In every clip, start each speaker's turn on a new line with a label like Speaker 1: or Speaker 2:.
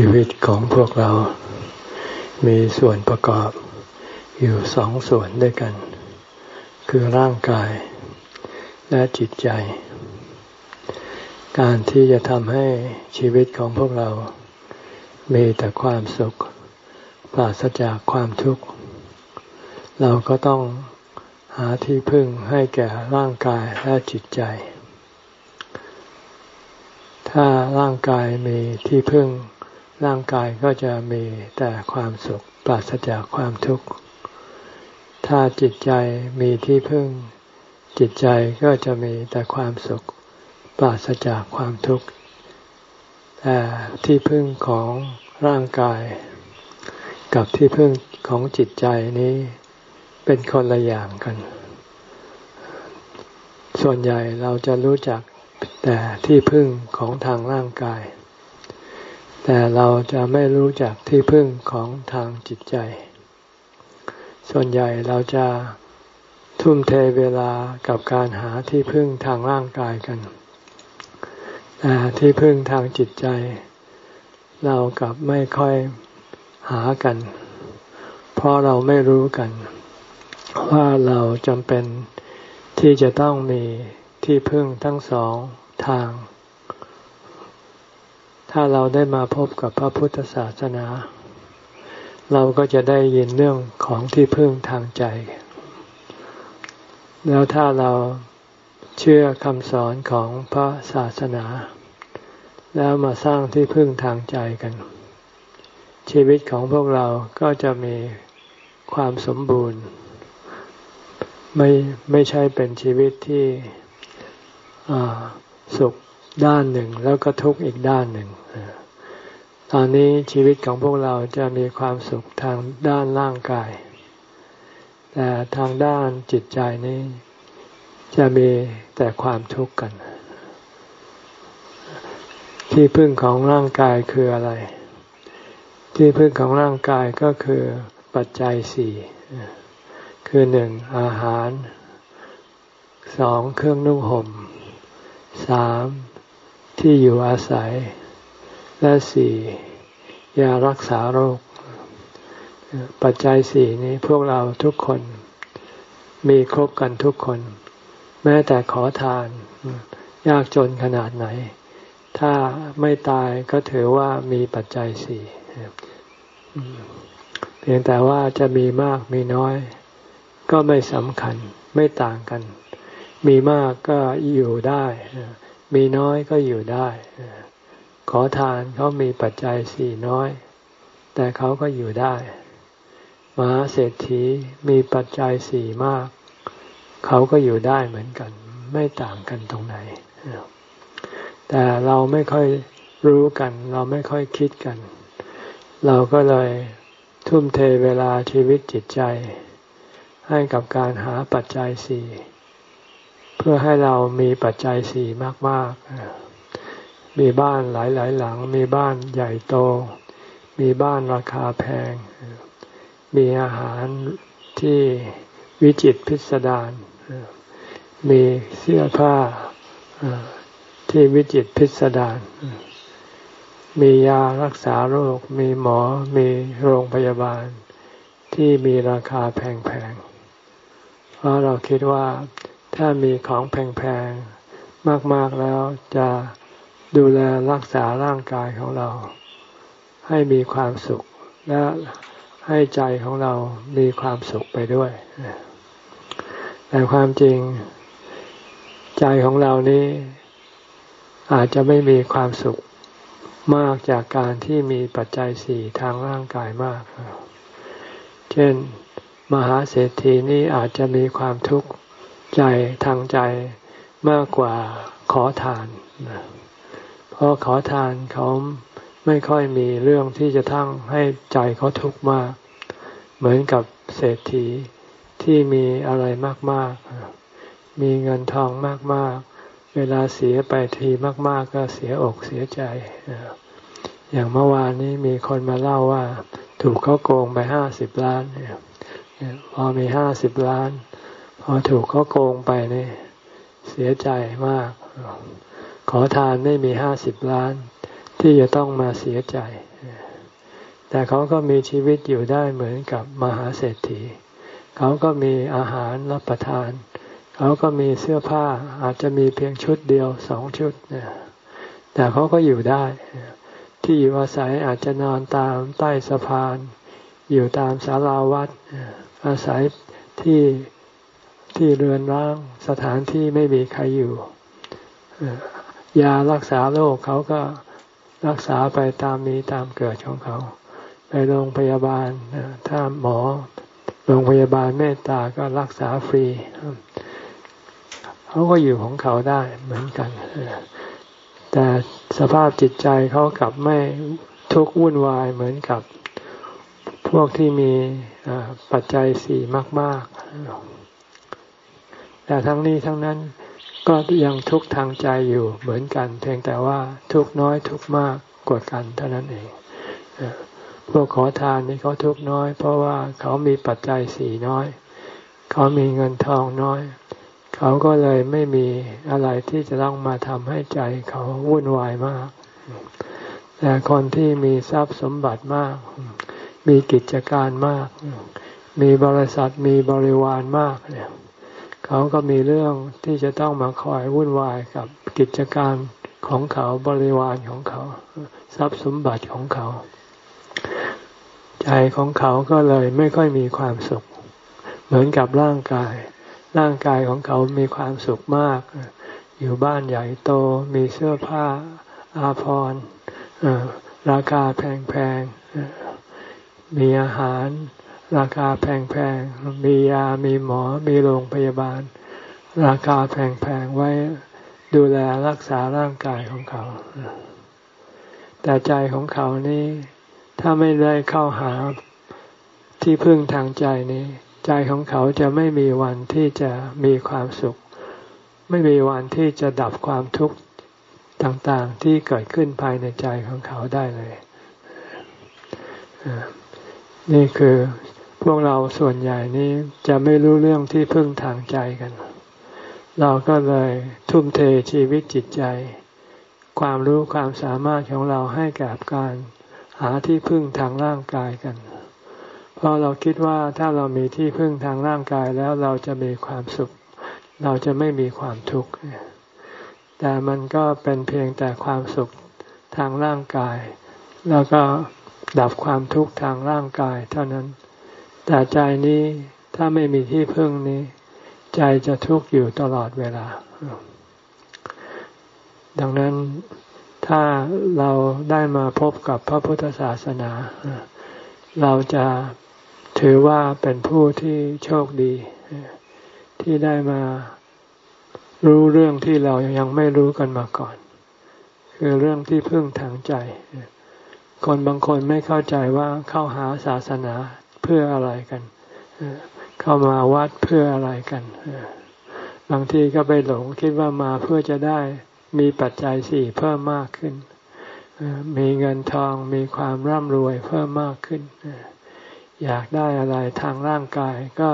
Speaker 1: ชีวิตของพวกเรา มีส่วนประกอบอยู่สองส่วนด้วยกัน คือร่างกายและจิตใจ การที่จะทำให้ชีวิตของพวกเรา มีแต่ความสุขปราศจากความทุกข์ เราก็ต้องหาที่พึ่งให้แก่ร่างกายและจิตใจ ถ้าร่างกายมีที่พึ่ง ร่างกายก็จะมีแต่ความสุขปราศจากความทุกข์ ถ้าจิตใจมีที่พึ่ง จิตใจก็จะมีแต่ความสุขปราศจากความทุกข์ แต่ที่พึ่งของร่างกาย กับที่พึ่งของจิตใจนี้เป็นคนละอย่างกัน ส่วนใหญ่เราจะรู้จักแต่ที่พึ่งของทางร่างกาย แต่เราจะไม่รู้จักที่พึ่งของทางจิตใจ ส่วนใหญ่เราจะทุ่มเทเวลากับการหาที่พึ่งทางร่างกายกัน แต่ที่พึ่งทางจิตใจ เรากลับไม่ค่อยหากัน เพราะเราไม่รู้กัน ว่าเราจำเป็นที่จะต้องมีที่พึ่งทั้งสองทาง ถ้าเราได้มาพบกับพระพุทธศาสนา เราก็จะได้ยินเรื่องของที่พึ่งทางใจ แล้วถ้าเราเชื่อคำสอนของพระศาสนา แล้วมาสร้างที่พึ่งทางใจกัน ชีวิตของพวกเราก็จะมีความสมบูรณ์ ไม่ไม่ใช่เป็นชีวิตที่สุข ด้านหนึ่งแล้วก็ทุกข์อีกด้านหนึ่ง ตอนนี้ชีวิตของพวกเราจะมีความสุขทางด้านร่างกาย แต่ทางด้านจิตใจนี้จะมีแต่ความทุกข์กัน ที่พึ่งของร่างกายคืออะไร ที่พึ่งของร่างกายก็คือปัจจัยสี่คือหนึ่งอาหารสองเครื่องนุ่งห่มสาม ที่อยู่อาศัย และสี่ยารักษาโรค ปัจจัยสี่นี้พวกเราทุกคน มีครบกันทุกคน แม้แต่ขอทาน ยากจนขนาดไหน ถ้าไม่ตายก็ถือว่ามีปัจจัยสี่เพียงแต่ว่าจะมีมากมีน้อย ก็ไม่สำคัญไม่ต่างกัน มีมากก็อยู่ได้ มีน้อยก็อยู่ได้ ขอทานเขามีปัจจัยสี่น้อย แต่เขาก็อยู่ได้มหาเศรษฐีมีปัจจัยสี่มาก เขาก็อยู่ได้เหมือนกัน ไม่ต่างกันตรงไหน แต่เราไม่ค่อยรู้กัน เราไม่ค่อยคิดกัน เราก็เลยทุ่มเทเวลาชีวิตจิตใจ ให้กับการหาปัจจัยสี่ เพื่อให้เรามีปัจจัยสี่มากๆ มีบ้านหลายๆหลัง มีบ้านใหญ่โต มีบ้านราคาแพง มีอาหารที่วิจิตพิสดาร มีเสื้อผ้าที่วิจิตพิสดาร มียารักษาโรค มีหมอ มีโรงพยาบาล ที่มีราคาแพงๆ เพราะเราคิดว่า ถ้ามีของแพงๆ มากๆแล้วจะดูแลรักษาร่างกายของเรา ให้มีความสุข และให้ใจของเรามีความสุขไปด้วย แต่ความจริง ใจของเรานี้ อาจจะไม่มีความสุขมากจากการที่มีปัจจัยสี่ทางร่างกายมาก เช่น มหาเศรษฐีนี้อาจจะมีความทุกข์ ใจทางใจมากกว่าขอทาน เพราะขอทานเขาไม่ค่อยมีเรื่องที่จะทั้งให้ใจเขาทุกข์มาก เหมือนกับเศรษฐีที่มีอะไรมากๆ มีเงินทองมากๆ เวลาเสียไปทีมาก ๆ ก็เสียอกเสียใจ อย่างเมื่อวานนี้มีคนมาเล่าว่า ถูกเขาโกงไปห้าสิบล้านพอมีห้าสิบล้าน อถูกเขาโกงไปเนี่ยเสียใจมาก ขอทานไม่มีห้าสิบล้าน ที่จะต้องมาเสียใจ แต่เขาก็มีชีวิตอยู่ได้เหมือนกับมหาเศรษฐี เขาก็มีอาหารรับประทาน เขาก็มีเสื้อผ้าอาจจะมีเพียงชุดเดียวสองชุดเนี่ยแต่เขาก็อยู่ได้ ที่อยู่อาศัยอาจจะนอนตามใต้สะพาน อยู่ตามศาลาวัด อาศัยที่ ที่เรือนร้างสถานที่ไม่มีใครอยู่ยารักษาโรคเขาก็รักษาไปตามมีตามเกิดของเขา ไปโรงพยาบาลถ้าหมอโรงพยาบาลเมตตาก็รักษาฟรี เขาก็อยู่ของเขาได้เหมือนกัน แต่สภาพจิตใจเขากลับไม่ทุกข์วุ่นวายเหมือนกับพวกที่มีปัจจัยสี่มาก ๆ แต่ทั้งนี้ทั้งนั้นก็ยังทุกข์ทางใจอยู่เหมือนกัน เพียงแต่ว่าทุกน้อยทุกมากกว่ากันเท่านั้นเองพวกขอทานนี่เขาทุกน้อย เพราะว่าเขามีปัจจัยสี่น้อย เขามีเงินทองน้อย เขาก็เลยไม่มีอะไรที่จะต้องมาทำให้ใจเขาวุ่นวายมาก แต่คนที่มีทรัพย์สมบัติมาก มีกิจการมาก มีบริษัทมีบริวารมากเนี่ย เขาก็มีเรื่องที่จะต้องมาคอยวุ่นวายกับกิจการของเขาบริวารของเขา ทรัพย์สมบัติของเขา ใจของเขาก็เลยไม่ค่อยมีความสุข เหมือนกับร่างกาย ร่างกายของเขามีความสุขมาก อยู่บ้านใหญ่โตมีเสื้อผ้าอาภรณ์ราคาแพงๆมีอาหาร ราคาแพงๆ มียา มีหมอ มีโรงพยาบาล ราคาแพงๆ ไว้ดูแลรักษาร่างกายของเขา แต่ใจของเขานี้ ถ้าไม่ได้เข้าหาที่พึ่งทางใจนี้ ใจของเขาจะไม่มีวันที่จะมีความสุข ไม่มีวันที่จะดับความทุกข์ต่างๆ ที่เกิดขึ้นภายในใจของเขาได้เลยนี่คือ วกเราส่วนใหญ่นี้จะไม่รู้เรื่องที่พึ่งทางใจกัน เราก็เลยทุ่มเทชีวิตจิตใจ ความรู้ความสามารถของเราให้กับการหาที่พึ่งทางร่างกายกัน เพราะเราคิดว่าถ้าเรามีที่พึ่งทางร่างกายแล้วเราจะมีความสุข เราจะไม่มีความทุกข์ แต่มันก็เป็นเพียงแต่ความสุขทางร่างกาย แล้วก็ดับความทุกข์ทางร่างกายเท่านั้น แต่ใจนี้ถ้าไม่มีที่พึ่งนี้ ใจจะทุกข์อยู่ตลอดเวลา ดังนั้นถ้าเราได้มาพบกับพระพุทธศาสนา เราจะถือว่าเป็นผู้ที่โชคดี ที่ได้มารู้เรื่องที่เรายังไม่รู้กันมาก่อน คือเรื่องที่พึ่งทางใจ คนบางคนไม่เข้าใจว่าเข้าหาศาสนา เพื่ออะไรกันเข้ามาวัดเพื่ออะไรกันบางทีก็ไปหลงคิดว่ามาเพื่อจะได้มีปัจจัยสี่เพิ่มมากขึ้นมีเงินทองมีความร่ำรวยเพิ่มมากขึ้น อยากได้อะไรทางร่างกายก็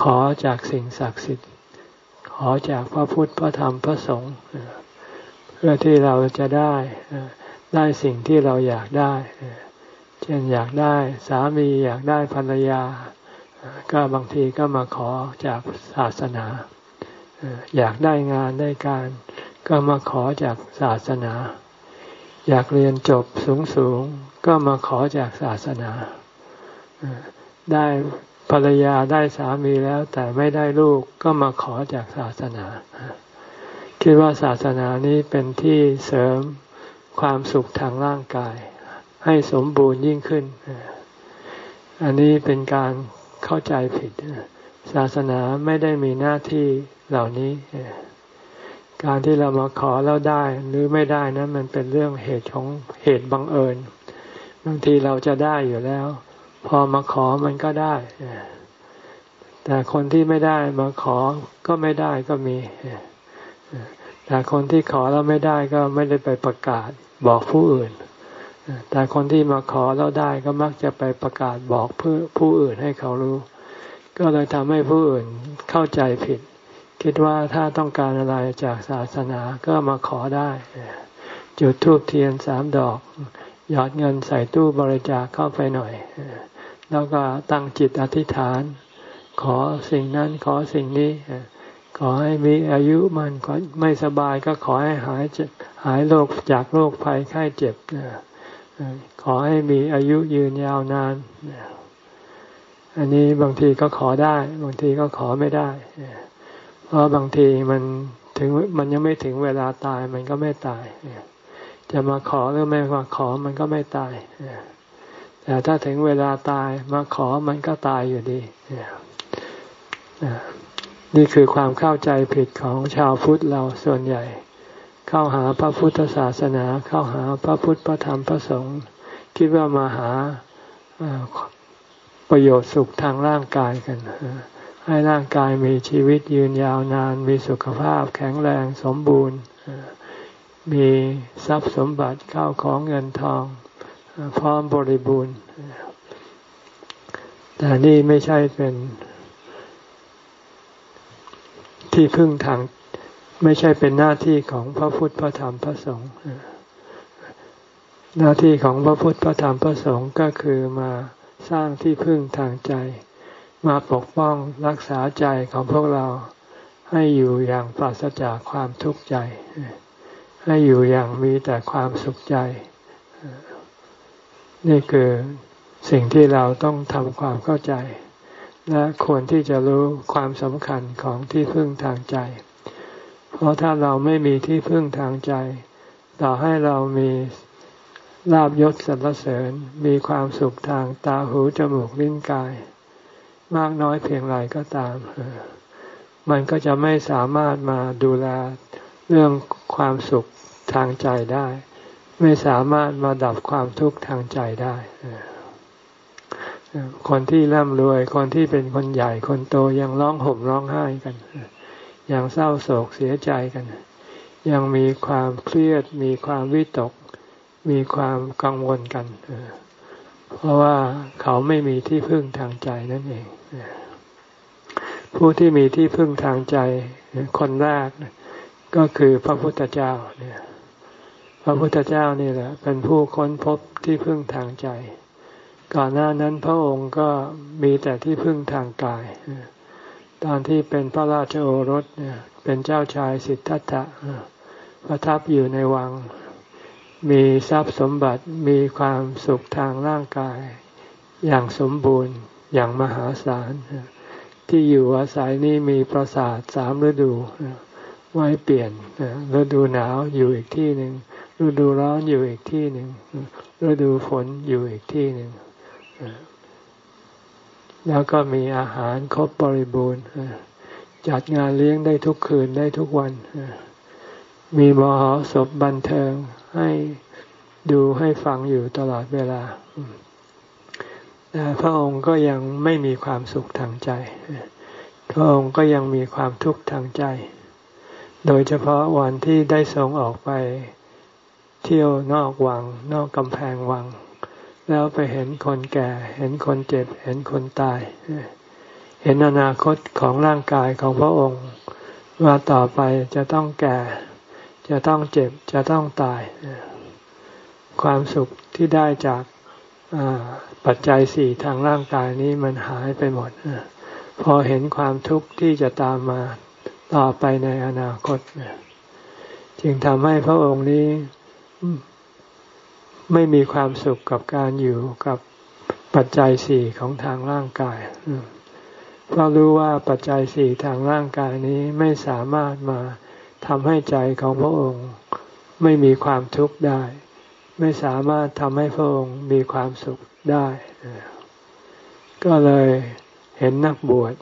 Speaker 1: ขอจากสิ่งศักดิ์สิทธิ์ ขอจากพระพุทธพระธรรมพระสงฆ์เพื่อที่เราจะได้ได้สิ่งที่เราอยากได้ เช่นอยากได้สามีอยากได้ภรรยา ก็บางทีก็มาขอจากศาสนา อยากได้งานได้การ ก็มาขอจากศาสนา อยากเรียนจบสูงสูงก็มาขอจากศาสนา ได้ภรรยาได้สามีแล้วแต่ไม่ได้ลูกก็มาขอจากศาสนา คิดว่าศาสนานี้เป็นที่เสริมความสุขทางร่างกาย ให้สมบูรณ์ยิ่งขึ้น อันนี้เป็นการเข้าใจผิด ศาสนาไม่ได้มีหน้าที่เหล่านี้ การที่เรามาขอแล้วได้หรือไม่ได้นั้นมันเป็นเรื่องเหตุของเหตุบังเอิญ บางทีเราจะได้อยู่แล้ว พอมาขอมันก็ได้ แต่คนที่ไม่ได้มาขอก็ไม่ได้ก็มีแต่คนที่ขอแล้วไม่ได้ก็ไม่ได้ไปประกาศบอกผู้อื่น แต่คนที่มาขอแล้วได้ก็มักจะไปประกาศบอกเพื่อผู้อื่นให้เขารู้ ก็เลยทำให้ผู้อื่นเข้าใจผิด คิดว่าถ้าต้องการอะไรจากศาสนาก็มาขอได้ จุดทูบเทียนสามดอก หยอดเงินใส่ตู้บริจาคเข้าไปหน่อย แล้วก็ตั้งจิตอธิษฐาน ขอสิ่งนั้นขอสิ่งนี้ขอให้มีอายุมันขอไม่สบายก็ขอให้หายหายโรคจากโรคภัยไข้เจ็บ ขอให้มีอายุยืนยาวนาน อันนี้บางทีก็ขอได้ บางทีก็ขอไม่ได้ เพราะบางทีมันถึงมันยังไม่ถึงเวลาตายมันก็ไม่ตาย จะมาขอหรือไม่มาขอมันก็ไม่ตาย แต่ถ้าถึงเวลาตายมาขอมันก็ตายอยู่ดี นี่คือความเข้าใจผิดของชาวพุทธเราส่วนใหญ่ เข้าหาพระพุทธศาสนา เข้าหาพระพุทธพระธรรมพระสงฆ์คิดว่ามาหาประโยชน์สุขทางร่างกายกัน ให้ร่างกายมีชีวิตยืนยาวนาน มีสุขภาพแข็งแรงสมบูรณ์ มีทรัพย์สมบัติเข้าของเงินทอง พร้อมบริบูรณ์ แต่นี่ไม่ใช่เป็นที่พึ่งทาง ไม่ใช่เป็นหน้าที่ของพระพุทธพระธรรมพระสงฆ์หน้าที่ของพระพุทธพระธรรมพระสงฆ์ก็คือมาสร้างที่พึ่งทางใจ มาปกป้องรักษาใจของพวกเราให้อยู่อย่างปราศจากความทุกข์ใจ ให้อยู่อย่างมีแต่ความสุขใจ นี่คือสิ่งที่เราต้องทำความเข้าใจ และควรที่จะรู้ความสำคัญของที่พึ่งทางใจ เพราะถ้าเราไม่มีที่พึ่งทางใจ ต่อให้เรามีลาบยศสรรเสริญมีความสุขทางตาหูจมูกลิ้นกาย มากน้อยเพียงไรก็ตาม มันก็จะไม่สามารถมาดูแลเรื่องความสุขทางใจได้ ไม่สามารถมาดับความทุกข์ทางใจได้คนที่ร่ำรวย คนที่เป็นคนใหญ่คนโตยังร้องห่มร้องไห้กัน ยังเศร้าโศกเสียใจกัน ยังมีความเครียด มีความวิตก มีความกังวลกัน เพราะว่าเขาไม่มีที่พึ่งทางใจนั่นเอง ผู้ที่มีที่พึ่งทางใจคนแรกก็คือพระพุทธเจ้าเนี่ยพระพุทธเจ้านี่แหละ เป็นผู้ค้นพบที่พึ่งทางใจ ก่อนหน้านั้นพระองค์ก็มีแต่ที่พึ่งทางกาย ตอนที่เป็นพระราชโอรสเนี่ยเป็นเจ้าชายสิทธัตถะประทับอยู่ในวัง มีทรัพย์สมบัติมีความสุขทางร่างกาย อย่างสมบูรณ์อย่างมหาศาลที่อยู่อาศัยนี่มีปราสาทสามฤดูไว้เปลี่ยนฤดูหนาวอยู่อีกที่หนึ่งฤดูร้อนอยู่อีกที่หนึ่งฤดูฝนอยู่อีกที่หนึ่ง แล้วก็มีอาหารครบบริบูรณ์ จัดงานเลี้ยงได้ทุกคืนได้ทุกวัน มีมหรสพบันเทิงให้ดูให้ฟังอยู่ตลอดเวลา แต่พระองค์ก็ยังไม่มีความสุขทางใจ พระองค์ก็ยังมีความทุกข์ทางใจ โดยเฉพาะวันที่ได้ทรงออกไปเที่ยวนอกวัง นอกกำแพงวัง แล้วไปเห็นคนแก่ เห็นคนเจ็บ เห็นคนตาย เห็นอนาคตของร่างกายของพระองค์ ว่าต่อไปจะต้องแก่ จะต้องเจ็บ จะต้องตาย ความสุขที่ได้จากปัจจัยสี่ทางร่างกายนี้มันหายไปหมด พอเห็นความทุกข์ที่จะตามมาต่อไปในอนาคต จึงทำให้พระองค์นี้ ไม่มีความสุขกับการอยู่กับปัจจัยสี่ของทางร่างกายเพราะรู้ว่าปัจจัยสี่ทางร่างกายนี้ไม่สามารถมาทำให้ใจของพระองค์ ไม่มีความทุกข์ได้ ไม่สามารถทำให้พระองค์มีความสุขได้ ก็เลยเห็นนักบวช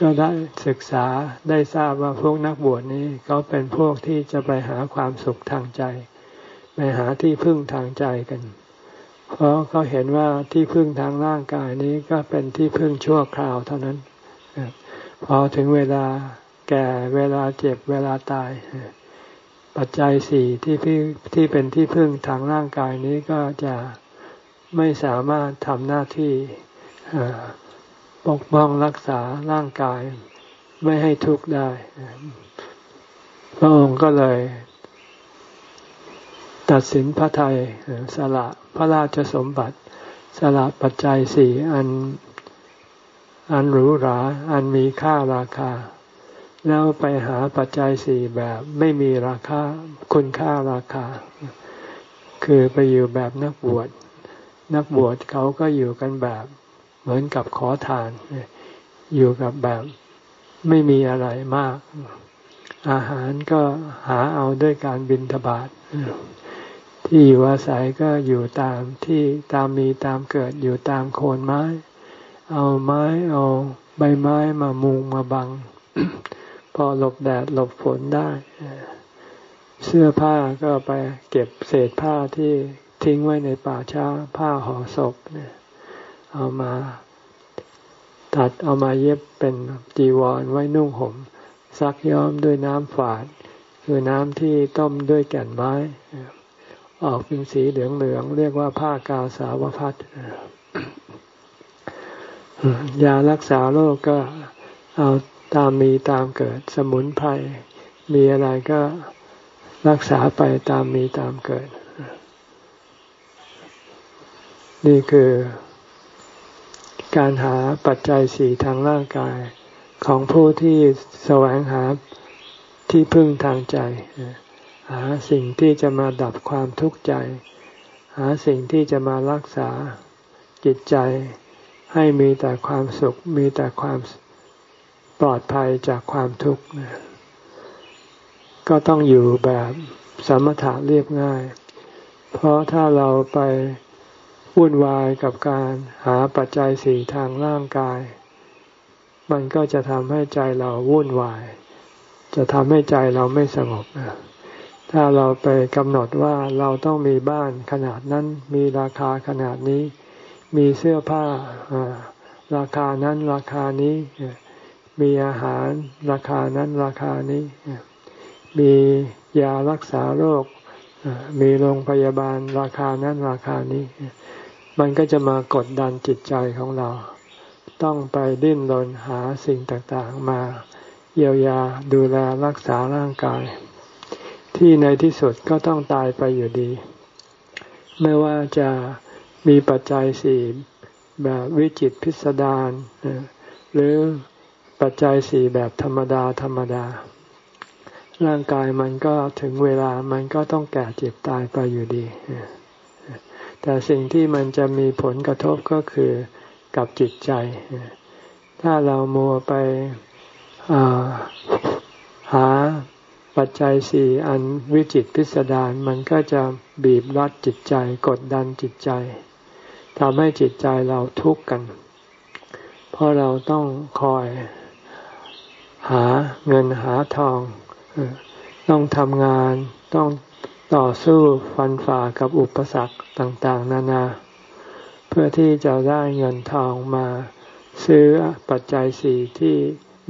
Speaker 1: ก็ได้ศึกษาได้ทราบว่าพวกนักบวชนี้เขาเป็นพวกที่จะไปหาความสุขทางใจ ไปหาที่พึ่งทางใจกัน เพราะเขาเห็นว่าที่พึ่งทางร่างกายนี้ก็เป็นที่พึ่งชั่วคราวเท่านั้น พอถึงเวลาแก่เวลาเจ็บเวลาตาย ปัจจัยสี่ที่พี่ที่เป็นที่พึ่งทางร่างกายนี้ก็จะไม่สามารถทำหน้าที่ปกป้องรักษาร่างกายไม่ให้ทุกข์ได้ พระองค์ก็เลย ตัดสินพระไทยสละพระราชสมบัติ สละปัจจัยสี่อันอันหรูหรา อันมีค่าราคา แล้วไปหาปัจจัยสี่แบบไม่มีราคาคุณค่าราคา คือไปอยู่แบบนักบวช นักบวชเขาก็อยู่กันแบบเหมือนกับขอทาน อยู่กับแบบไม่มีอะไรมาก อาหารก็หาเอาด้วยการบินทบาท ที่อยู่อาศัยก็อยู่ตามที่ตามมีตามเกิดอยู่ตามโคนไม้ เอาไม้เอาใบไม้มามุงมาบัง พอหลบแดดหลบฝนได้เสื้อผ้าก็ไปเก็บเศษผ้าที่ทิ้งไว้ในป่าช้าผ้าห่อศพเนี่ย เอามาตัดเอามาเย็บเป็นจีวรไว้นุ่งห่มซักย้อมด้วยน้ำฝาด คือน้ำที่ต้มด้วยแก่นไม้ ออกเป็นสีเหลืองๆเรียกว่าผ้ากาสาวพัดยารักษาโรคก็เอาตามมีตามเกิด สมุนไพรมีอะไรก็รักษาไปตามมีตามเกิด นี่คือ การหาปัจจัยสี่ทางร่างกาย ของผู้ที่แสวงหาที่พึ่งทางใจ หาสิ่งที่จะมาดับความทุกข์ใจ หาสิ่งที่จะมารักษาจิตใจ ให้มีแต่ความสุข มีแต่ความปลอดภัยจากความทุกข์ ก็ต้องอยู่แบบสมถะเรียบง่าย เพราะถ้าเราไปวุ่นวายกับการหาปัจจัยสี่ทางร่างกาย มันก็จะทำให้ใจเราวุ่นวาย จะทำให้ใจเราไม่สงบ ถ้าเราไปกำหนดว่าเราต้องมีบ้านขนาดนั้น มีราคาขนาดนี้ มีเสื้อผ้าราคานั้นราคานี้ มีอาหารราคานั้นราคานี้ มียารักษาโรค มีโรงพยาบาลราคานั้นราคานี้ มันก็จะมากดดันจิตใจของเรา ต้องไปดิ้นรนหาสิ่งต่างๆ มาเยียวยาดูแลรักษาร่างกาย ที่ในที่สุดก็ต้องตายไปอยู่ดี ไม่ว่าจะมีปัจจัยสี่แบบวิจิตพิสดารหรือปัจจัยสี่แบบธรรมดาธรรมดา ร่างกายมันก็ถึงเวลามันก็ต้องแก่เจ็บตายไปอยู่ดี แต่สิ่งที่มันจะมีผลกระทบก็คือกับจิตใจ ถ้าเรามัวไปหา ปัจจัยสี่อันวิจิตพิสดารมันก็จะบีบรัดจิตใจกดดันจิตใจทำให้จิตใจเราทุกข์กัน เพราะเราต้องคอยหาเงินหาทอง ต้องทำงานต้องต่อสู้ฟันฝ่ากับอุปสรรคต่าง ๆ นานา เพื่อที่จะได้เงินทองมาซื้อปัจจัยสี่ที่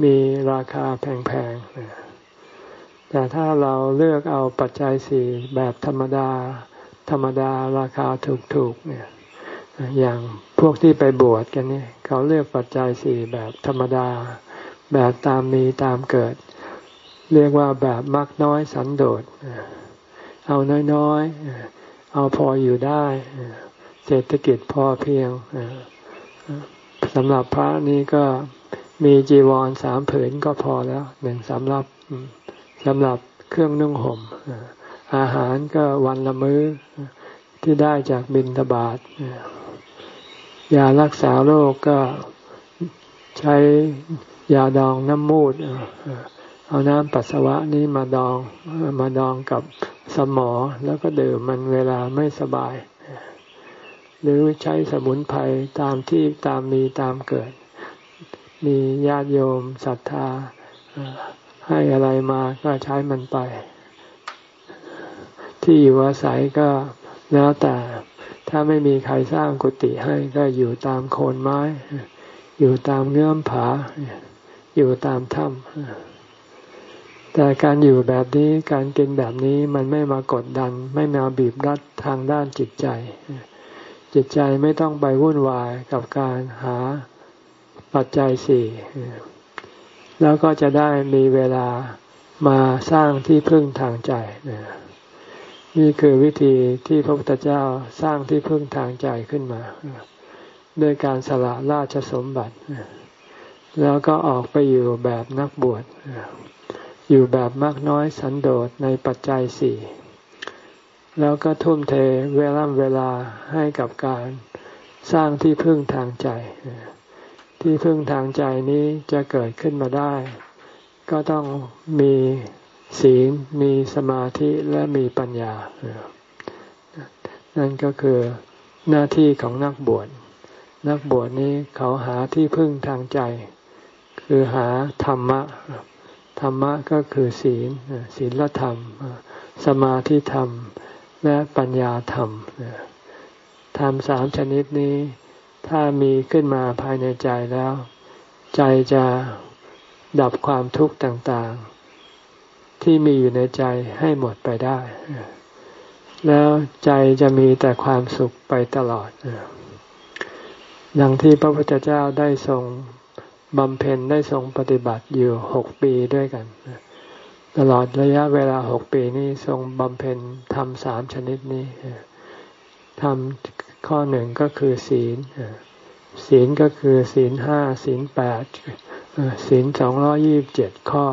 Speaker 1: มีราคาแพงๆ แต่ถ้าเราเลือกเอาปัจจัยสี่แบบธรรมดา ธรรมดาราคาถูกๆเนี่ยอย่างพวกที่ไปบวชกันนี่เขาเลือกปัจจัยสี่แบบธรรมดา แบบตามมีตามเกิด เรียกว่าแบบมักน้อยสันโดษเอาน้อยๆ เอาพออยู่ได้ เศรษฐกิจพอเพียงสำหรับพระนี้ก็มีจีวรสามผืนก็พอแล้วหนึ่งสำหรับ สำหรับเครื่องนุ่งห่มอาหารก็วันละมื้อที่ได้จากบินทบาทยารักษาโรคก็ใช้ยาดองน้ำมูดเอาน้ำปัสสาวะนี้มาดองมาดองกับสมอแล้วก็ดื่มมันเวลาไม่สบาย หรือใช้สมุนไพรตามที่ตามมีตามเกิด มีญาติโยมศรัทธา ให้อะไรมาก็ใช้มันไป ที่อยู่อาศัยก็แล้วแต่ถ้าไม่มีใครสร้างกุฏิให้ก็อยู่ตามโคนไม้ อยู่ตามเงื่อมผา อยู่ตามถ้ำแต่การอยู่แบบนี้การกินแบบนี้มันไม่มากดดัน ไม่มาบีบรัดทางด้านจิตใจ จิตใจไม่ต้องไปวุ่นวายกับการหาปัจจัยสี่ แล้วก็จะได้มีเวลามาสร้างที่พึ่งทางใจนี่คือวิธีที่พระพุทธเจ้าสร้างที่พึ่งทางใจขึ้นมาด้วยการสละราชสมบัติ แล้วก็ออกไปอยู่แบบนักบวชอยู่แบบมากน้อยสันโดษในปัจจัยสี่แล้วก็ทุ่มเทเวลาเวลาให้กับการสร้างที่พึ่งทางใจ ที่พึ่งทางใจนี้จะเกิดขึ้นมาได้ ก็ต้องมีศีลมีสมาธิและมีปัญญา นั่นก็คือหน้าที่ของนักบวช นักบวชนี้เขาหาที่พึ่งทางใจ คือหาธรรมะ ธรรมะก็คือศีลศีลธรรม สมาธิธรรม และปัญญาธรรมธรรมสามชนิดนี้ ถ้ามีขึ้นมาภายในใจแล้ว ใจจะดับความทุกข์ต่างๆ ที่มีอยู่ในใจให้หมดไปได้ แล้วใจจะมีแต่ความสุขไปตลอดดังที่พระพุทธเจ้าได้ทรงบำเพ็ญได้ทรงปฏิบัติอยู่หกปีด้วยกัน ตลอดระยะเวลาหกปีนี้ทรงบำเพ็ญทำสามชนิดนี้ทำ ข้อหนึ่งก็คือศีลศีลก็คือศีลห้าศีลแปดศีลสองร้อยี่บเจ็ดข้อ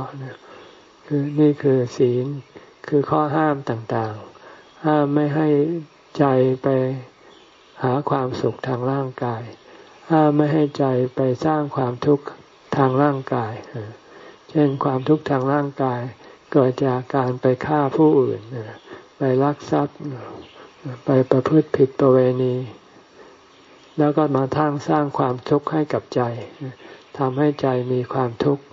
Speaker 1: คือนี่คือศีลคือข้อห้ามต่างๆ ห้ามไม่ให้ใจไปหาความสุขทางร่างกาย ห้ามไม่ให้ใจไปสร้างความทุกข์ทางร่างกาย เช่นความทุกข์ทางร่างกาย เกิดจากการไปฆ่าผู้อื่นไปลักทรัพย์ ไปประพฤติผิดประเวณี แล้วก็มาทางสร้างความทุกข์ให้กับใจทำให้ใจมีความทุกข์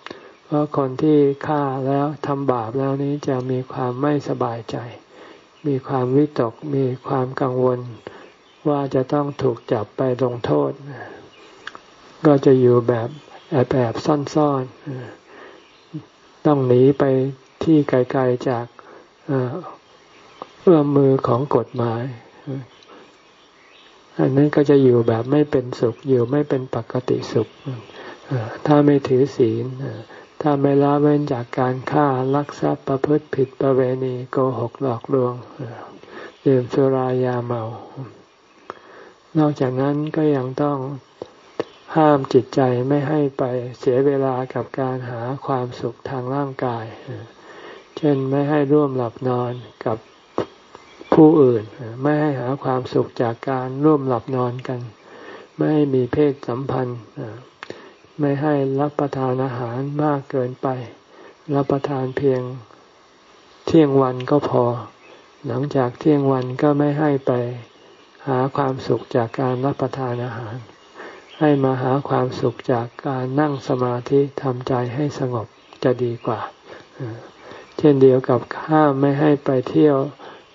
Speaker 1: เพราะคนที่ฆ่าแล้วทำบาปแล้วนี้จะมีความไม่สบายใจ มีความวิตก มีความกังวล ว่าจะต้องถูกจับไปลงโทษ ก็จะอยู่แบบแอบแอบซ่อนๆต้องหนีไปที่ไกลๆจาก เอื้อมมือของกฎหมาย อันนั้นก็จะอยู่แบบไม่เป็นสุข อยู่ไม่เป็นปกติสุข ถ้าไม่ถือศีล ถ้าไม่ละเว้นจากการฆ่าลักทรัพย์ประพฤติผิดประเวณีโกหกหลอกลวงดื่มสุรายาเมา นอกจากนั้นก็ยังต้องห้ามจิตใจไม่ให้ไปเสียเวลากับการหาความสุขทางร่างกาย เช่นไม่ให้ร่วมหลับนอนกับ ผู้อื่น ไม่ให้หาความสุขจากการร่วมหลับนอนกัน ไม่ให้มีเพศสัมพันธ์ ไม่ให้รับประทานอาหารมากเกินไป รับประทานเพียงเที่ยงวันก็พอ หลังจากเที่ยงวันก็ไม่ให้ไปหาความสุขจากการรับประทานอาหาร ให้มาหาความสุขจากการนั่งสมาธิทำใจให้สงบจะดีกว่า เช่นเดียวกับห้ามไม่ให้ไปเที่ยว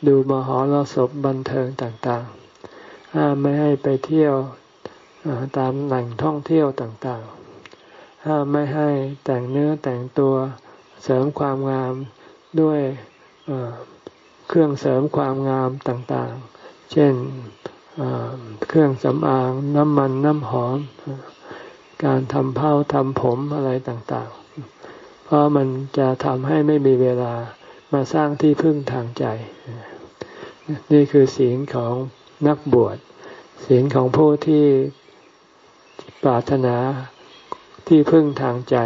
Speaker 1: ดูมหรสพบันเทิงต่างๆ ห้ามไม่ให้ไปเที่ยวตามแหล่งท่องเที่ยวต่างๆ ห้ามไม่ให้แต่งเนื้อแต่งตัวเสริมความงามด้วยเครื่องเสริมความงามต่างๆ เช่นเครื่องสำอางน้ำมันน้ำหอม การทำเผ้าทำผมอะไรต่างๆ เพราะมันจะทำให้ไม่มีเวลามาสร้างที่พึ่งทางใจ นี่คือศีลของนักบวช ศีลของผู้ที่ปรารถนาที่พึ่งทางใจ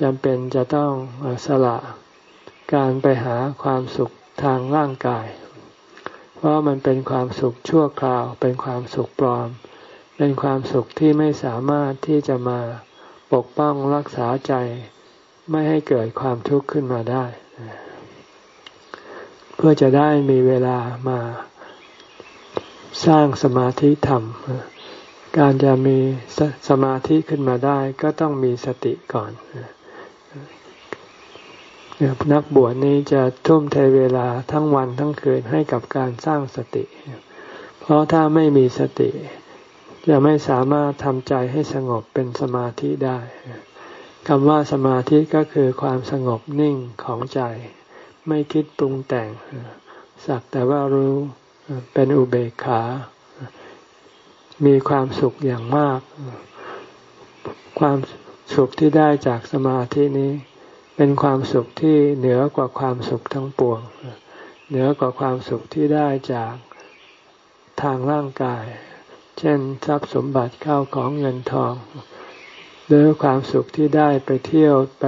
Speaker 1: จำเป็นจะต้องสละการไปหาความสุขทางร่างกาย เพราะมันเป็นความสุขชั่วคราว เป็นความสุขปลอม เป็นความสุขที่ไม่สามารถที่จะมาปกป้องรักษาใจ ไม่ให้เกิดความทุกข์ขึ้นมาได้ พื่อจะได้มีเวลามาสร้างสมาธิธรรม การจะมีสสมาธิขึ้นมาได้ก็ต้องมีสติก่อนนักบวชนี้จะทุ่มเทเวลาทั้งวันทั้งคืนให้กับการสร้างสติ เพราะถ้าไม่มีสติ จะไม่สามารถทำใจให้สงบเป็นสมาธิได้คำว่าสมาธิก็คือความสงบนิ่งของใจ ไม่คิดปรุงแต่ง สักแต่ว่ารู้เป็นอุเบกขา มีความสุขอย่างมาก ความสุขที่ได้จากสมาธินี้ เป็นความสุขที่เหนือกว่าความสุขทั้งปวง เหนือกว่าความสุขที่ได้จากทางร่างกาย เช่นทรัพย์สมบัติเข้าของเงินทอง หรือความสุขที่ได้ไปเที่ยวไป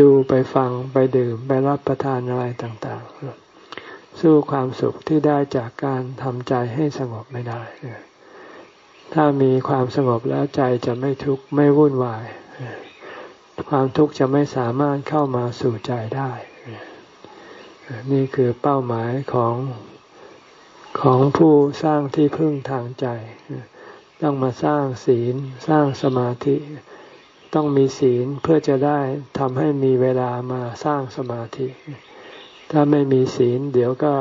Speaker 1: ดูไปฟังไปดื่มไปรับประทานอะไรต่างๆ สู้ความสุขที่ได้จากการทำใจให้สงบไม่ได้ ถ้ามีความสงบแล้วใจจะไม่ทุกข์ไม่วุ่นวาย ความทุกข์จะไม่สามารถเข้ามาสู่ใจได้ นี่คือเป้าหมายของของผู้สร้างที่พึ่งทางใจ ต้องมาสร้างศีลสร้างสมาธิ ต้องมีศีลเพื่อจะได้ทำให้มีเวลามาสร้างสมาธิ ถ้าไม่มีศีลเดี๋ยวก็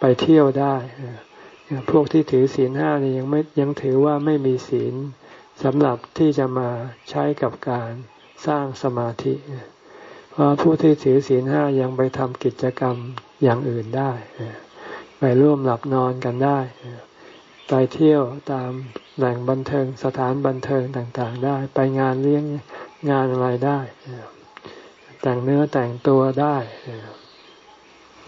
Speaker 1: ไปเที่ยวได้พวกที่ถือศีลห้านี่ยังไม่ยังถือว่าไม่มีศีลสำหรับที่จะมาใช้กับการสร้างสมาธิ เพราะผู้ที่ถือศีลห้ายังไปทำกิจกรรมอย่างอื่นได้ ไปร่วมหลับนอนกันได้ ไปเที่ยวตามแหล่งบันเทิงสถานบันเทิงต่างๆ ได้ ไปงานเลี้ยงงานอะไรได้ แต่งเนื้อแต่งตัวได้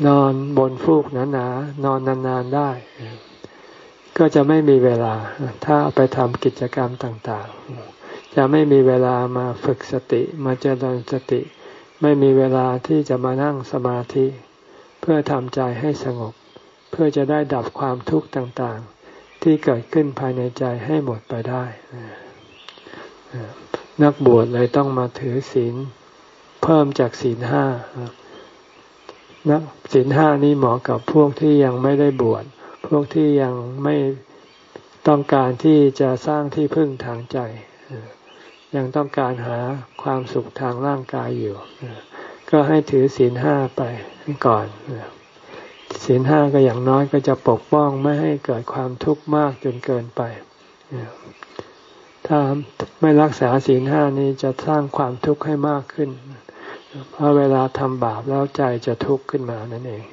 Speaker 1: นอนบนฟูกหนาๆนอนนานๆได้ ก็จะไม่มีเวลา ถ้าไปทำกิจกรรมต่างๆ จะไม่มีเวลามาฝึกสติมาเจริญสติ ไม่มีเวลาที่จะมานั่งสมาธิ เพื่อทำใจให้สงบ เพื่อจะได้ดับความทุกข์ต่างๆ ที่เกิดขึ้นภายในใจให้หมดไปได้นักบวชเลยต้องมาถือศีลเพิ่มจากศีลห้านะศีลห้านี้เหมาะกับพวกที่ยังไม่ได้บวช พวกที่ยังไม่ต้องการที่จะสร้างที่พึ่งทางใจ ยังต้องการหาความสุขทางร่างกายอยู่ ก็ให้ถือศีลห้าไปก่อน ศีลห้าก็อย่างน้อยก็จะปกป้องไม่ให้เกิดความทุกข์มากจนเกินไป ถ้าไม่รักษาศีลห้านี้จะสร้างความทุกข์ให้มากขึ้น เพราะเวลาทำบาปแล้วใจจะทุกข์ขึ้นมานั่นเอง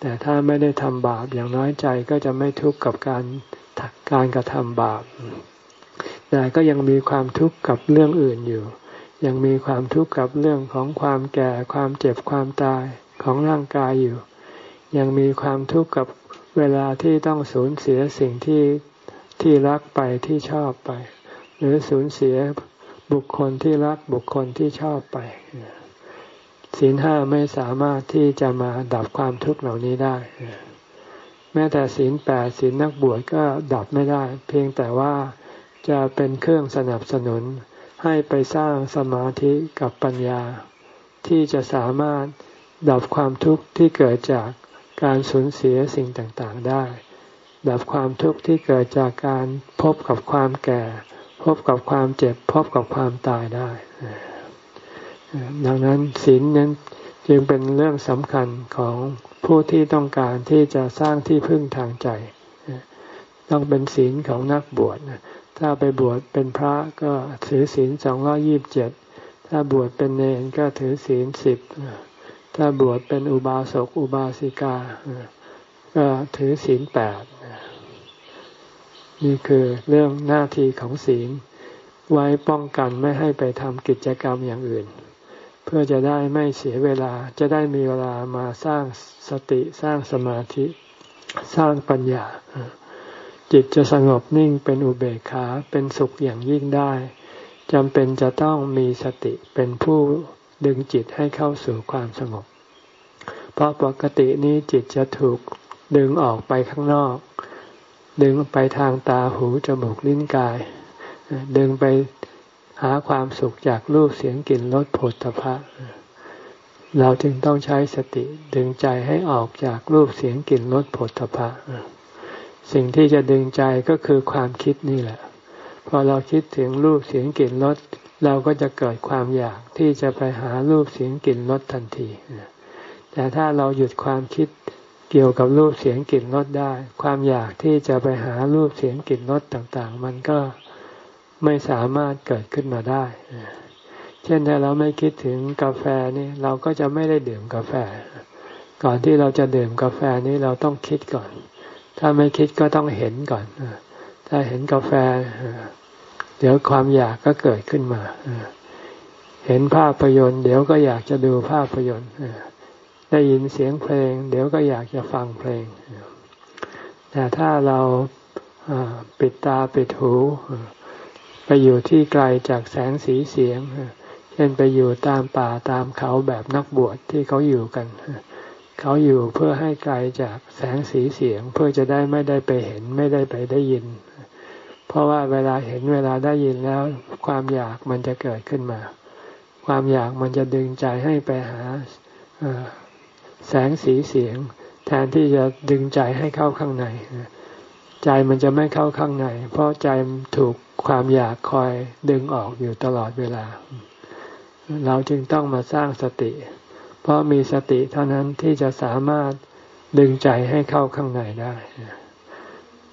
Speaker 1: แต่ถ้าไม่ได้ทำบาปอย่างน้อยใจก็จะไม่ทุกข์กับการการกระทำบาป แต่ก็ยังมีความทุกข์กับเรื่องอื่นอยู่ ยังมีความทุกข์กับเรื่องของความแก่ ความเจ็บ ความตายของร่างกายอยู่ ยังมีความทุกข์กับเวลาที่ต้องสูญเสียสิ่งที่ที่รักไปที่ชอบไป หรือสูญเสียบุคคลที่รักบุคคลที่ชอบไปศีลห้าไม่สามารถที่จะมาดับความทุกข์เหล่านี้ได้ แม้แต่ศีลแปดศีลนักบวชก็ดับไม่ได้ เพียงแต่ว่าจะเป็นเครื่องสนับสนุน ให้ไปสร้างสมาธิกับปัญญา ที่จะสามารถดับความทุกข์ที่เกิดจาก การสูญเสียสิ่งต่างๆได้ ดับความทุกข์ที่เกิดจากการพบกับความแก่ พบกับความเจ็บ พบกับความตายได้ ดังนั้นศีลนั้นจึงเป็นเรื่องสำคัญของผู้ที่ต้องการที่จะสร้างที่พึ่งทางใจ ต้องเป็นศีลของนักบวชถ้าไปบวชเป็นพระก็ถือศีลสองร้อยี่บเจ็ดถ้าบวชเป็นเนรก็ถือศีลสิบ ถ้าบวชเป็นอุบาสกอุบาสิกา ก็ถือศีลแปดนี่คือเรื่องหน้าที่ของศีล ไว้ป้องกันไม่ให้ไปทำกิจกรรมอย่างอื่น เพื่อจะได้ไม่เสียเวลาจะได้มีเวลามาสร้างสติสร้างสมาธิ สร้างปัญญา จิตจะสงบนิ่งเป็นอุเบกขาเป็นสุขอย่างยิ่งได้จำเป็นจะต้องมีสติเป็นผู้ ดึงจิตให้เข้าสู่ความสงบ เพราะปกตินี้จิตจะถูกดึงออกไปข้างนอก ดึงไปทางตาหูจมูกลิ้นกาย ดึงไปหาความสุขจากรูปเสียงกลิ่นรสผลตภะเราจึงต้องใช้สติดึงใจให้ออกจากรูปเสียงกลิ่นรสผลตภะสิ่งที่จะดึงใจก็คือความคิดนี่แหละ พอเราคิดถึงรูปเสียงกลิ่นรส เราก็จะเกิดความอยากที่จะไปหารูปเสียงกลิ่นรสทันที แต่ถ้าเราหยุดความคิดเกี่ยวกับรูปเสียงกลิ่นรสได้ ความอยากที่จะไปหารูปเสียงกลิ่นรสต่างๆ มันก็ไม่สามารถเกิดขึ้นมาได้ เช่นถ้าเราไม่คิดถึงกาแฟนี่เราก็จะไม่ได้ดื่มกาแฟ ก่อนที่เราจะดื่มกาแฟนี้เราต้องคิดก่อน ถ้าไม่คิดก็ต้องเห็นก่อน ถ้าเห็นกาแฟ เดี๋ยวความอยากก็เกิดขึ้นมาเห็นภาพยนตร์ เดี๋ยวก็อยากจะดูภาพยนตร์ได้ยินเสียงเพลง เดี๋ยวก็อยากจะฟังเพลง แต่ถ้าเราปิดตาปิดหูไปอยู่ที่ไกลจากแสงสีเสียงเช่นไปอยู่ตามป่าตามเขาแบบนักบวชที่เขาอยู่กันเขาอยู่เพื่อให้ไกลจากแสงสีเสียง เพื่อจะได้ไม่ได้ไปเห็นไม่ได้ไปได้ยิน ราะว่าเวลาเห็นเวลาได้ยินแล้ว ความอยากมันจะเกิดขึ้นมา ความอยากมันจะดึงใจให้ไปหาแสงสีเสียง แทนที่จะดึงใจให้เข้าข้างใน ใจมันจะไม่เข้าข้างใน เพราะใจถูกความอยากคอยดึงออกอยู่ตลอดเวลา เราจึงต้องมาสร้างสติ เพราะมีสติเท่านั้นที่จะสามารถดึงใจให้เข้าข้างในได้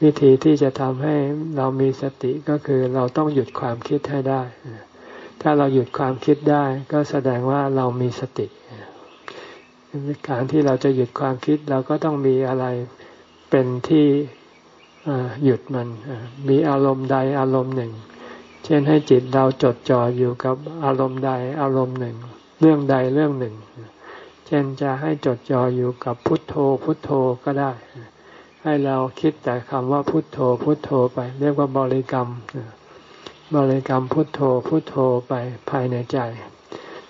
Speaker 1: วิธีที่จะทำให้เรามีสติก็คือเราต้องหยุดความคิดให้ได้ ถ้าเราหยุดความคิดได้ก็แสดงว่าเรามีสติ การที่เราจะหยุดความคิดเราก็ต้องมีอะไรเป็นที่หยุดมัน มีอารมณ์ใดอารมณ์หนึ่ง เช่นให้จิตเราจดจ่ออยู่กับอารมณ์ใดอารมณ์หนึ่ง เรื่องใดเรื่องหนึ่ง เช่นจะให้จดจ่ออยู่กับพุทโธพุทโธก็ได้ ให้เราคิดแต่คำว่าพุทโธพุทโธไป เรียกว่าบริกรรม บริกรรมพุทโธพุทโธไปภายในใจ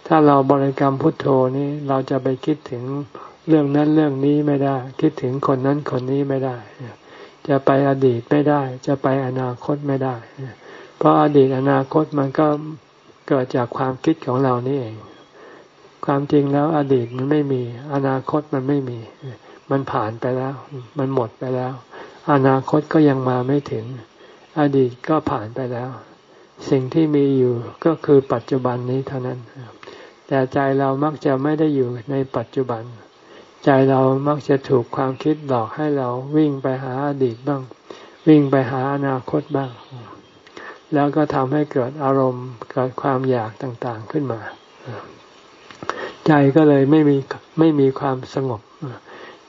Speaker 1: ถ้าเราบริกรรมพุทโธนี้เราจะไปคิดถึงเรื่องนั้นเรื่องนี้ไม่ได้ คิดถึงคนนั้นคนนี้ไม่ได้ จะไปอดีตไม่ได้ จะไปอนาคตไม่ได้ เพราะอดีตอนาคตมันก็เกิดจากความคิดของเรานี่เอง ความจริงแล้วอดีตมันไม่มี อนาคตมันไม่มี มันผ่านไปแล้ว มันหมดไปแล้ว อนาคตก็ยังมาไม่ถึง อดีตก็ผ่านไปแล้ว สิ่งที่มีอยู่ก็คือปัจจุบันนี้เท่านั้น แต่ใจเรามักจะไม่ได้อยู่ในปัจจุบัน ใจเรามักจะถูกความคิดหลอกให้เราวิ่งไปหาอดีตบ้าง วิ่งไปหาอนาคตบ้าง แล้วก็ทำให้เกิดอารมณ์เกิดความอยากต่างๆขึ้นมา ใจก็เลยไม่มีไม่มีความสงบ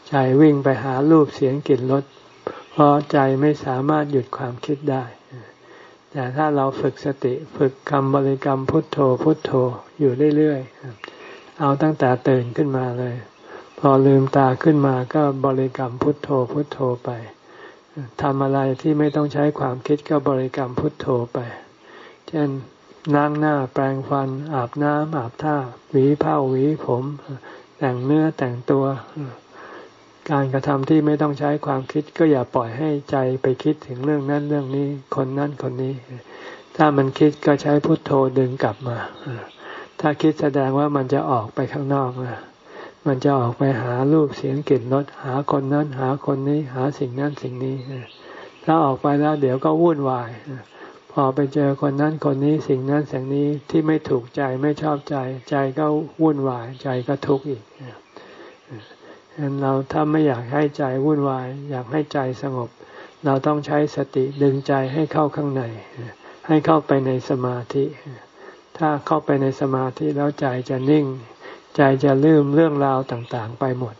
Speaker 1: ใจวิ่งไปหารูปเสียงกลิ่นรสเพราะใจไม่สามารถหยุดความคิดได้ แต่ถ้าเราฝึกสติฝึกคำบริกรรมพุทโธพุทโธอยู่เรื่อยๆเอาตั้งแต่ตื่นขึ้นมาเลย พอลืมตาขึ้นมาก็บริกรรมพุทโธพุทโธไปทำอะไรที่ไม่ต้องใช้ความคิดก็บริกรรมพุทโธไป เช่นนั่งหน้าแปรงฟัน อาบน้ำอาบท่าหวีผ้าหวีผม แต่งเนื้อแต่งตัว การกระทำที่ไม่ต้องใช้ความคิดก็อย่าปล่อยให้ใจไปคิดถึงเรื่องนั้นเรื่องนี้ คนนั้นคนนี้ ถ้ามันคิดก็ใช้พุทโธดึงกลับมา ถ้าคิดแสดงว่ามันจะออกไปข้างนอกนะมันจะออกไปหารูปเสียงกลิ่นรสหาคนนั้น หาคนนี้หาสิ่งนั้นสิ่งนี้ถ้าออกไปแล้วเดี๋ยวก็วุ่นวายพอไปเจอคนนั้นคนนี้สิ่งนั้นสิ่งนี้ที่ไม่ถูกใจไม่ชอบใจ ใจก็วุ่นวายใจก็ทุกข์อีก เราถ้าไม่อยากให้ใจวุ่นวาย อยากให้ใจสงบ เราต้องใช้สติดึงใจให้เข้าข้างใน ให้เข้าไปในสมาธิ ถ้าเข้าไปในสมาธิแล้วใจจะนิ่ง ใจจะลืมเรื่องราวต่างๆ ไปหมด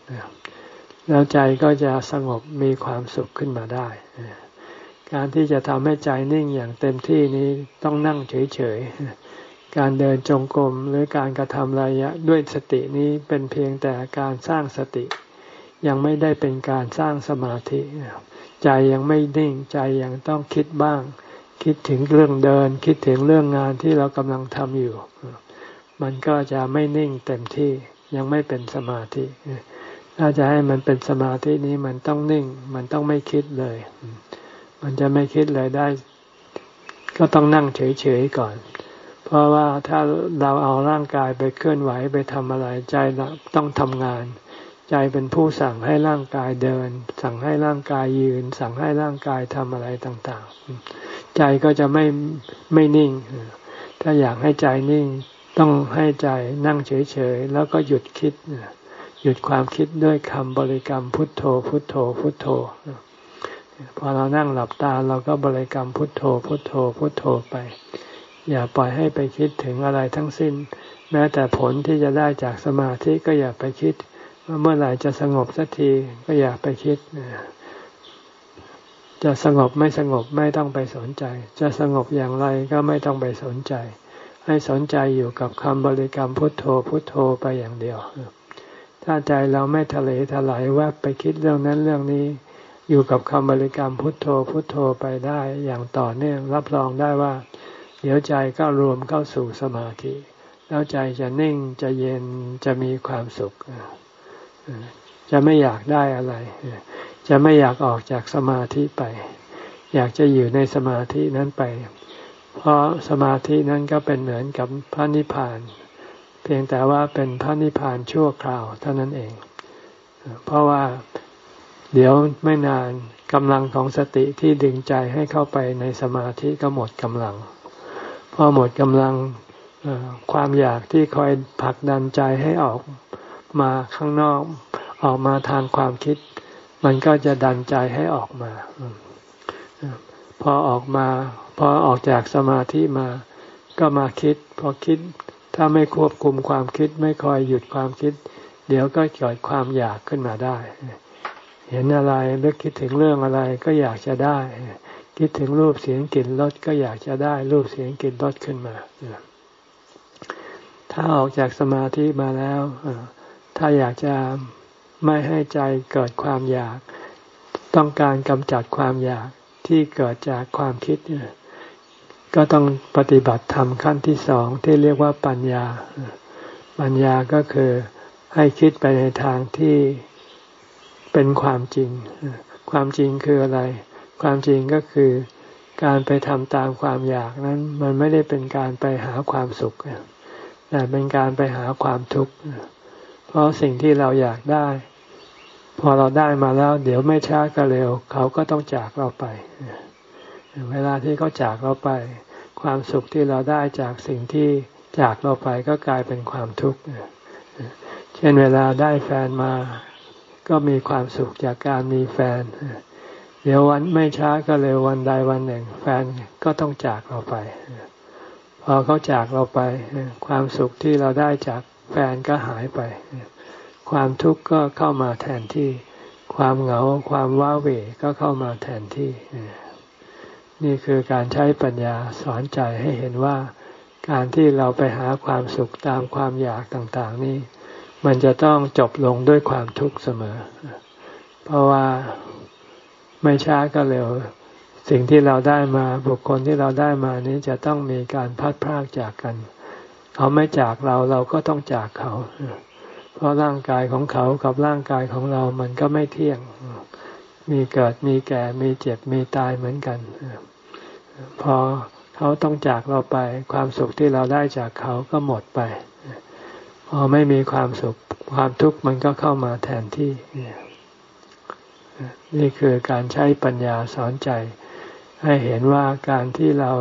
Speaker 1: แล้วใจก็จะสงบมีความสุขขึ้นมาได้การที่จะทำให้ใจนิ่งอย่างเต็มที่นี้ต้องนั่งเฉยๆ การเดินจงกรมหรือการกระทำระยะด้วยสตินี้เป็นเพียงแต่การสร้างสติ ยังไม่ได้เป็นการสร้างสมาธิ ใจยังไม่นิ่งใจยังต้องคิดบ้าง คิดถึงเรื่องเดิน คิดถึงเรื่องงานที่เรากำลังทำอยู่ มันก็จะไม่นิ่งเต็มที่ยังไม่เป็นสมาธิ ถ้าจะให้มันเป็นสมาธินี้มันต้องนิ่ง มันต้องไม่คิดเลย มันจะไม่คิดเลยได้ ก็ต้องนั่งเฉยๆก่อนเพราะว่าถ้าเราเอาร่างกายไปเคลื่อนไหวไปทำอะไรใจต้องทำงาน ใจเป็นผู้สั่งให้ร่างกายเดิน สั่งให้ร่างกายยืน สั่งให้ร่างกายทำอะไรต่างๆ ใจก็จะไม่ไม่นิ่ง ถ้าอยากให้ใจนิ่ง ต้องให้ใจนั่งเฉยๆ แล้วก็หยุดคิด หยุดความคิดด้วยคำบริกรรมพุทโธ พุทโธ พุทโธ พอเรานั่งหลับตาเราก็บริกรรมพุทโธ พุทโธ พุทโธไป อย่าปล่อยให้ไปคิดถึงอะไรทั้งสิ้น แม้แต่ผลที่จะได้จากสมาธิก็อย่าไปคิด ว่าเมื่อไหร่จะสงบสักทีก็อย่าไปคิดจะสงบไม่สงบไม่ต้องไปสนใจ จะสงบอย่างไรก็ไม่ต้องไปสนใจ ให้สนใจอยู่กับคำบริกรรมพุทโธพุทโธไปอย่างเดียว ถ้าใจเราไม่ทะเลถลายแวบไปคิดเรื่องนั้นเรื่องนี้ อยู่กับคำบริกรรมพุทโธพุทโธไปได้อย่างต่อเนื่องรับรองได้ว่า เดี๋ยวใจก็รวมเข้าสู่สมาธิ แล้วใจจะนิ่งจะเย็นจะมีความสุข จะไม่อยากได้อะไร จะไม่อยากออกจากสมาธิไป อยากจะอยู่ในสมาธินั้นไป เพราะสมาธินั้นก็เป็นเหมือนกับพระนิพพาน เพียงแต่ว่าเป็นพระนิพพานชั่วคราวเท่านั้นเอง เพราะว่าเดี๋ยวไม่นานกำลังของสติที่ดึงใจให้เข้าไปในสมาธิก็หมดกำลัง พอหมดกำลังความอยากที่คอยผลักดันใจให้ออก มาข้างนอกออกมาทางความคิด มันก็จะดันใจให้ออกมาพอออกมาพอออกจากสมาธิมา ก็มาคิด พอคิดถ้าไม่ควบคุมความคิดไม่คอยหยุดความคิด เดี๋ยวก็เกิดความอยากขึ้นมาได้ เห็นอะไรหรือคิดถึงเรื่องอะไรก็อยากจะได้ คิดถึงรูปเสียงกลิ่นรสก็อยากจะได้ รูปเสียงกลิ่นรสขึ้นมาถ้าออกจากสมาธิมาแล้ว ถ้าอยากจะไม่ให้ใจเกิดความอยาก ต้องการกำจัดความอยากที่เกิดจากความคิด ก็ต้องปฏิบัติธรรมขั้นที่สองที่เรียกว่าปัญญา ปัญญาก็คือให้คิดไปในทางที่เป็นความจริง ความจริงคืออะไร ความจริงก็คือการไปทำตามความอยากนั้น มันไม่ได้เป็นการไปหาความสุข แต่เป็นการไปหาความทุกข์ ราะสิ่งที่เราอยากได้ พอเราได้มาแล้ว เดี๋ยวไม่ช้าก็เร็ว เขาก็ต้องจากเราไป เวลาที่เขาจากเราไป ความสุขที่เราได้จากสิ่งที่จากเราไปก็กลายเป็นความทุกข์เช่นเวลาได้แฟนมา ก็มีความสุขจากการมีแฟน เดี๋ยววันไม่ช้าก็เร็ววันใดวันหนึ่ง แฟนก็ต้องจากเราไป พอเขาจากเราไป ความสุขที่เราได้จาก แฟนก็หายไป ความทุกข์ก็เข้ามาแทนที่ ความเหงาความว้าเหวก็เข้ามาแทนที่ นี่คือการใช้ปัญญาสอนใจให้เห็นว่า การที่เราไปหาความสุขตามความอยากต่างๆ นี่ มันจะต้องจบลงด้วยความทุกข์เสมอ เพราะว่าไม่ช้าก็เร็วสิ่งที่เราได้มาบุคคลที่เราได้มานี้จะต้องมีการพัดพรากจากกัน เขาไม่จากเราเราก็ต้องจากเขา เพราะร่างกายของเขากับร่างกายของเรามันก็ไม่เที่ยง มีเกิดมีแก่มีเจ็บมีตายเหมือนกันพอเขาต้องจากเราไป ความสุขที่เราได้จากเขาก็หมดไปพอไม่มีความสุขความทุกข์มันก็เข้ามาแทนที่ นี่คือการใช้ปัญญาสอนใจ ให้เห็นว่าการที่เรา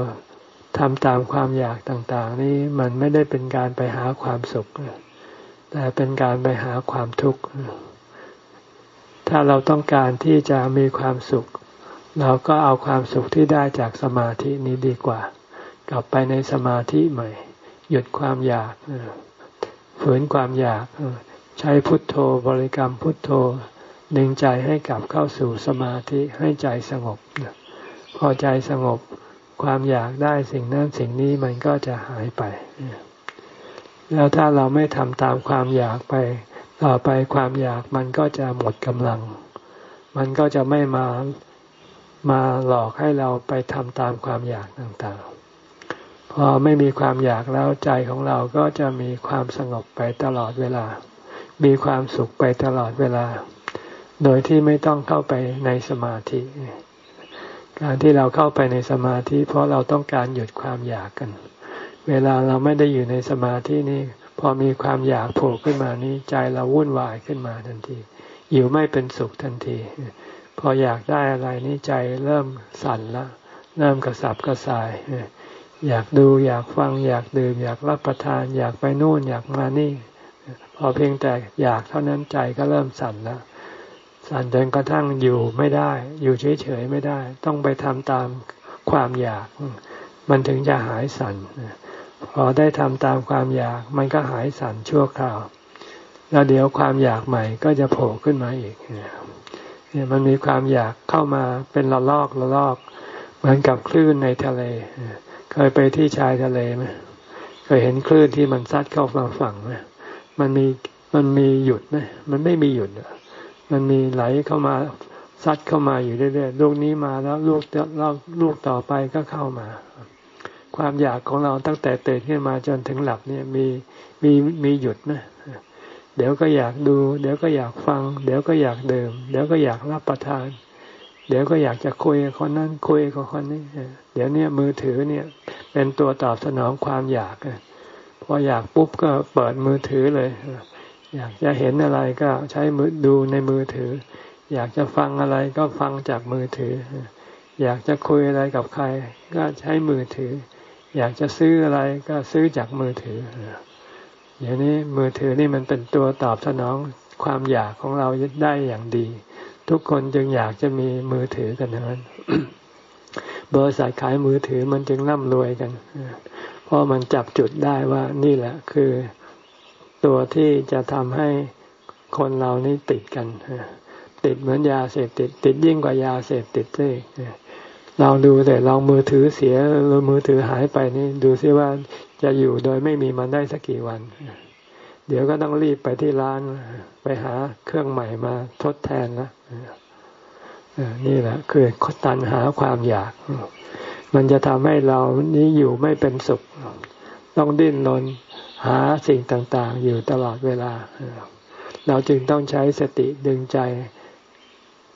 Speaker 1: ทำตามความอยากต่าง ๆ นี้มันไม่ได้เป็นการไปหาความสุข แต่เป็นการไปหาความทุกข์ ถ้าเราต้องการที่จะมีความสุข เราก็เอาความสุขที่ได้จากสมาธินี้ดีกว่า กลับไปในสมาธิใหม่ หยุดความอยากฝืนความอยาก ใช้พุทโธบริกรรมพุทโธดึงใจให้กลับเข้าสู่สมาธิให้ใจสงบพอใจสงบ ความอยากได้สิ่งนั้นสิ่งนี้มันก็จะหายไป แล้วถ้าเราไม่ทำตามความอยากไป ต่อไปความอยากมันก็จะหมดกำลัง มันก็จะไม่มามาหลอกให้เราไปทำตามความอยากต่างๆ พอไม่มีความอยากแล้วใจของเราก็จะมีความสงบไปตลอดเวลา มีความสุขไปตลอดเวลา โดยที่ไม่ต้องเข้าไปในสมาธิ การที่เราเข้าไปในสมาธิ เพราะเราต้องการหยุดความอยากกัน เวลาเราไม่ได้อยู่ในสมาธินี่พอมีความอยากโผล่ขึ้นมานี้ใจเราวุ่นวายขึ้นมาทันทีอยู่ไม่เป็นสุขทันที พออยากได้อะไรนี่ใจเริ่มสั่นละเริ่มกระสับกระส่ายอยากดูอยากฟัง อยากดื่ม อยากรับประทาน อยากไปนู่นอยากมานี่ พอเพียงแต่อยากเท่านั้นใจก็เริ่มสั่นแล้ว สั่นจนกระทั่งอยู่ไม่ได้ อยู่เฉยๆไม่ได้ ต้องไปทำตามความอยาก มันถึงจะหายสั่นพอได้ทำตามความอยาก มันก็หายสั่นชั่วคราว แล้วเดี๋ยวความอยากใหม่ก็จะโผล่ขึ้นมาอีกเนี่ยมันมีความอยากเข้ามาเป็นละลอกละลอก เหมือนกับคลื่นในทะเล เคยไปที่ชายทะเลไหมเคยเห็นคลื่นที่มันซัดเข้าฝั่งไหมมันมีมันมีหยุดไหมมันไม่มีหยุด มันมีไหลเข้ามาซัดเข้ามาอยู่เรื่อยๆลูกนี้มาแล้วลูกเราลูกต่อไปก็เข้ามา ความอยากของเราตั้งแต่ตื่นขึ้นมาจนถึงหลับเนี่ยมีมีมีหยุดไหมเดี๋ยวก็อยากดู เดี๋ยวก็อยากฟัง เดี๋ยวก็อยากดื่ม เดี๋ยวก็อยากรับประทาน เดี๋ยวก็อยากจะคุยกับคนนั้นคุยกับคนนี้เดี๋ยวนี้มือถือเนี่ยเป็นตัวตอบสนองความอยากพออยากปุ๊บก็เปิดมือถือเลย อยากจะเห็นอะไรก็ใช้มือดูในมือถือ อยากจะฟังอะไรก็ฟังจากมือถือ อยากจะคุยอะไรกับใคร ก็ใช้มือถือ อยากจะซื้ออะไรก็ซื้อจากมือถืออย่างนี้มือถือนี่มันเป็นตัวตอบสนองความอยากของเราได้อย่างดี ทุกคนจึงอยากจะมีมือถือกันทั้นั้นบริษัทขายมือถือมันจึงร่ำรวยกันเพราะมันจับจุดได้ว่านี่แหละคือ ตัวที่จะทำให้คนเรานี่ติดกัน ติดเหมือนยาเสพติด ติดยิ่งกว่ายาเสพติดเลยเราดูแต่ลองมือถือเสียหรือมือถือหายไปนี่ดูซิว่าจะอยู่โดยไม่มีมันได้สักกี่วัน เดี๋ยวก็ต้องรีบไปที่ร้านไปหาเครื่องใหม่มาทดแทนนะนี่แหละคือตันหาความอยาก มันจะทำให้เรานี้อยู่ไม่เป็นสุข ต้องดิ้นรน หาสิ่งต่างๆ อยู่ตลอดเวลา เราจึงต้องใช้สติดึงใจ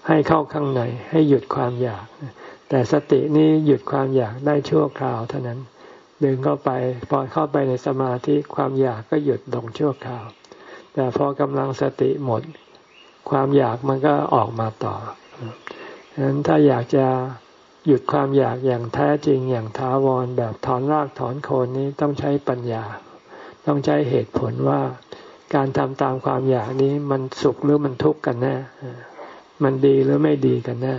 Speaker 1: ให้เข้าข้างในให้หยุดความอยาก แต่สตินี้หยุดความอยากได้ชั่วคราวเท่านั้น ดึงเข้าไปพอเข้าไปในสมาธิความอยากก็หยุดลงชั่วคราว แต่พอกำลังสติหมด ความอยากมันก็ออกมาต่อฉะนั้นถ้าอยากจะหยุดความอยากอย่างแท้จริงอย่างท้าวรแบบถอนรากถอนโคนนี้ต้องใช้ปัญญา ต้องใช้เหตุผลว่าการทำตามความอยากนี้มันสุขหรือมันทุกข์กันแน่มันดีหรือไม่ดีกันแน่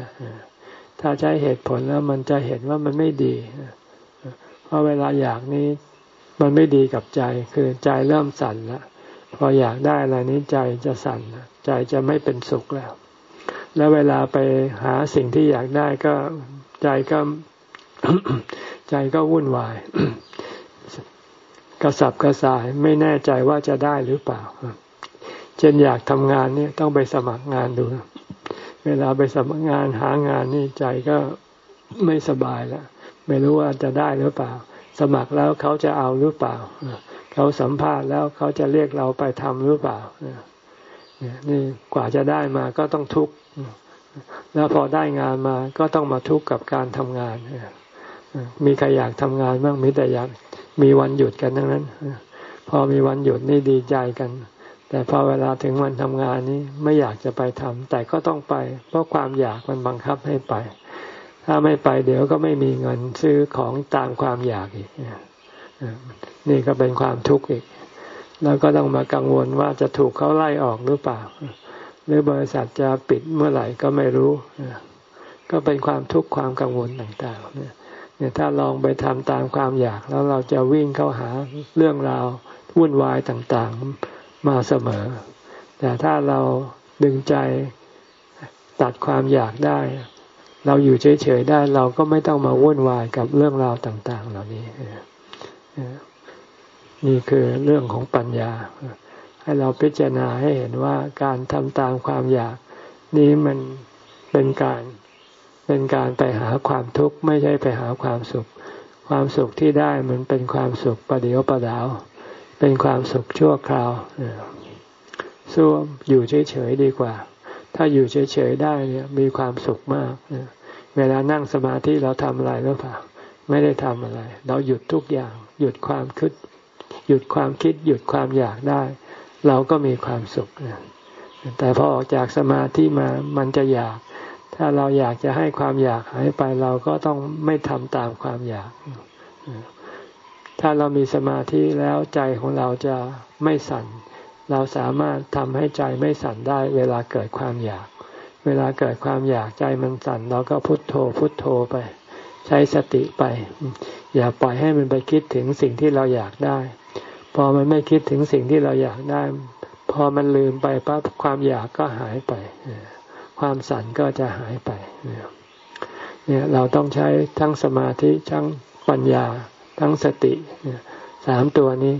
Speaker 1: ถ้าใช้เหตุผลแล้วมันจะเห็นว่ามันไม่ดี เพราะเวลาอยากนี้มันไม่ดีกับใจ คือใจเริ่มสั่นแล้วพออยากได้อะไรนี้ใจจะสั่นใจจะไม่เป็นสุขแล้ว แล้วเวลาไปหาสิ่งที่อยากได้ก็ใจก็ใจก็วุ่นวาย กระสับกระส่ายไม่แน่ใจว่าจะได้หรือเปล่า เช่นอยากทำงานเนี่ยต้องไปสมัครงานดู เวลาไปสมัครงานหางานนี่ใจก็ไม่สบายแล้วไม่รู้ว่าจะได้หรือเปล่า สมัครแล้วเขาจะเอาหรือเปล่าเขาสัมภาษณ์แล้วเขาจะเรียกเราไปทำหรือเปล่านี่กว่าจะได้มาก็ต้องทุกข์แล้วพอได้งานมาก็ต้องมาทุกข์กับการทำงาน มีใครอยากทำงานบ้างมีแต่อยากมีวันหยุดกันทั้งนั้น พอมีวันหยุดนี่ดีใจกัน แต่พอเวลาถึงวันทำงานนี้ไม่อยากจะไปทำแต่ก็ต้องไป เพราะความอยากมันบังคับให้ไป ถ้าไม่ไปเดี๋ยวก็ไม่มีเงินซื้อของตามความอยากอีกนี่ก็เป็นความทุกข์อีก แล้วก็ต้องมากังวลว่าจะถูกเขาไล่ออกหรือเปล่า หรือบริษัทจะปิดเมื่อไหร่ก็ไม่รู้ ก็เป็นความทุกข์ความกังวลต่างๆเนี่ย เนี่ยถ้าลองไปทำตามความอยากแล้วเราจะวิ่งเข้าหาเรื่องราววุ่นวายต่างๆมาเสมอ แต่ถ้าเราดึงใจตัดความอยากได้ เราอยู่เฉยๆได้เราก็ไม่ต้องมาวุ่นวายกับเรื่องราวต่าง ๆ เหล่านี้นี่คือเรื่องของปัญญา ให้เราพิจารณาให้เห็นว่าการทำตามความอยาก นี้มันเป็นการ เป็นการไปหาความทุกข์ไม่ใช่ไปหาความสุข ความสุขที่ได้มันเป็นความสุขประเดียวประดาว เป็นความสุขชั่วคราวสู้อยู่เฉยๆดีกว่า ถ้าอยู่เฉยๆได้เนี่ยมีความสุขมากเวลานั่งสมาธิเราทำอะไรหรือเปล่าไม่ได้ทำอะไร เราหยุดทุกอย่าง หยุดความคิด หยุดความคิด หยุดความอยากได้ เราก็มีความสุขแต่พอออกจากสมาธิมามันจะอยาก ถ้าเราอยากจะให้ความอยากหายไปเราก็ต้องไม่ทำตามความอยาก ถ้าเรามีสมาธิแล้วใจของเราจะไม่สั่น เราสามารถทำให้ใจไม่สั่นได้เวลาเกิดความอยาก เวลาเกิดความอยากใจมันสั่น เราก็พุโทโธ พุโทโธไป ใช้สติไป อย่าปล่อยให้มันไปคิดถึงสิ่งที่เราอยากได้ พอมันไม่คิดถึงสิ่งที่เราอยากได้ พอมันลืมไปปั๊บความอยากก็หายไป ความสั่นก็จะหายไปเนี่ยเราต้องใช้ทั้งสมาธิทั้งปัญญาทั้งสติสามตัวนี้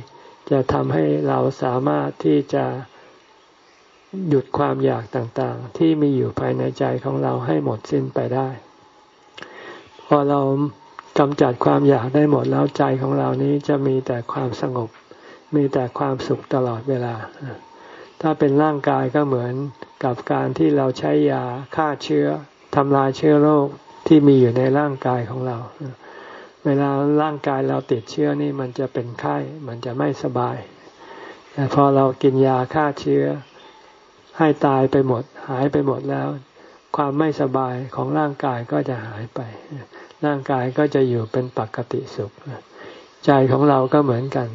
Speaker 1: จะทำให้เราสามารถที่จะหยุดความอยากต่างๆ ที่มีอยู่ภายในใจของเราให้หมดสิ้นไปได้ พอเรากำจัดความอยากได้หมดแล้วใจของเรานี้จะมีแต่ความสงบ มีแต่ความสุขตลอดเวลา ถ้าเป็นร่างกายก็เหมือน กับการที่เราใช้ยาฆ่าเชื้อทำลายเชื้อโรคที่มีอยู่ในร่างกายของเรา เวลาร่างกายเราติดเชื้อนี่มันจะเป็นไข้มันจะไม่สบายแต่พอเรากินยาฆ่าเชื้อ ให้ตายไปหมด หายไปหมดแล้ว ความไม่สบายของร่างกายก็จะหายไป ร่างกายก็จะอยู่เป็นปกติสุข ใจของเราก็เหมือนกัน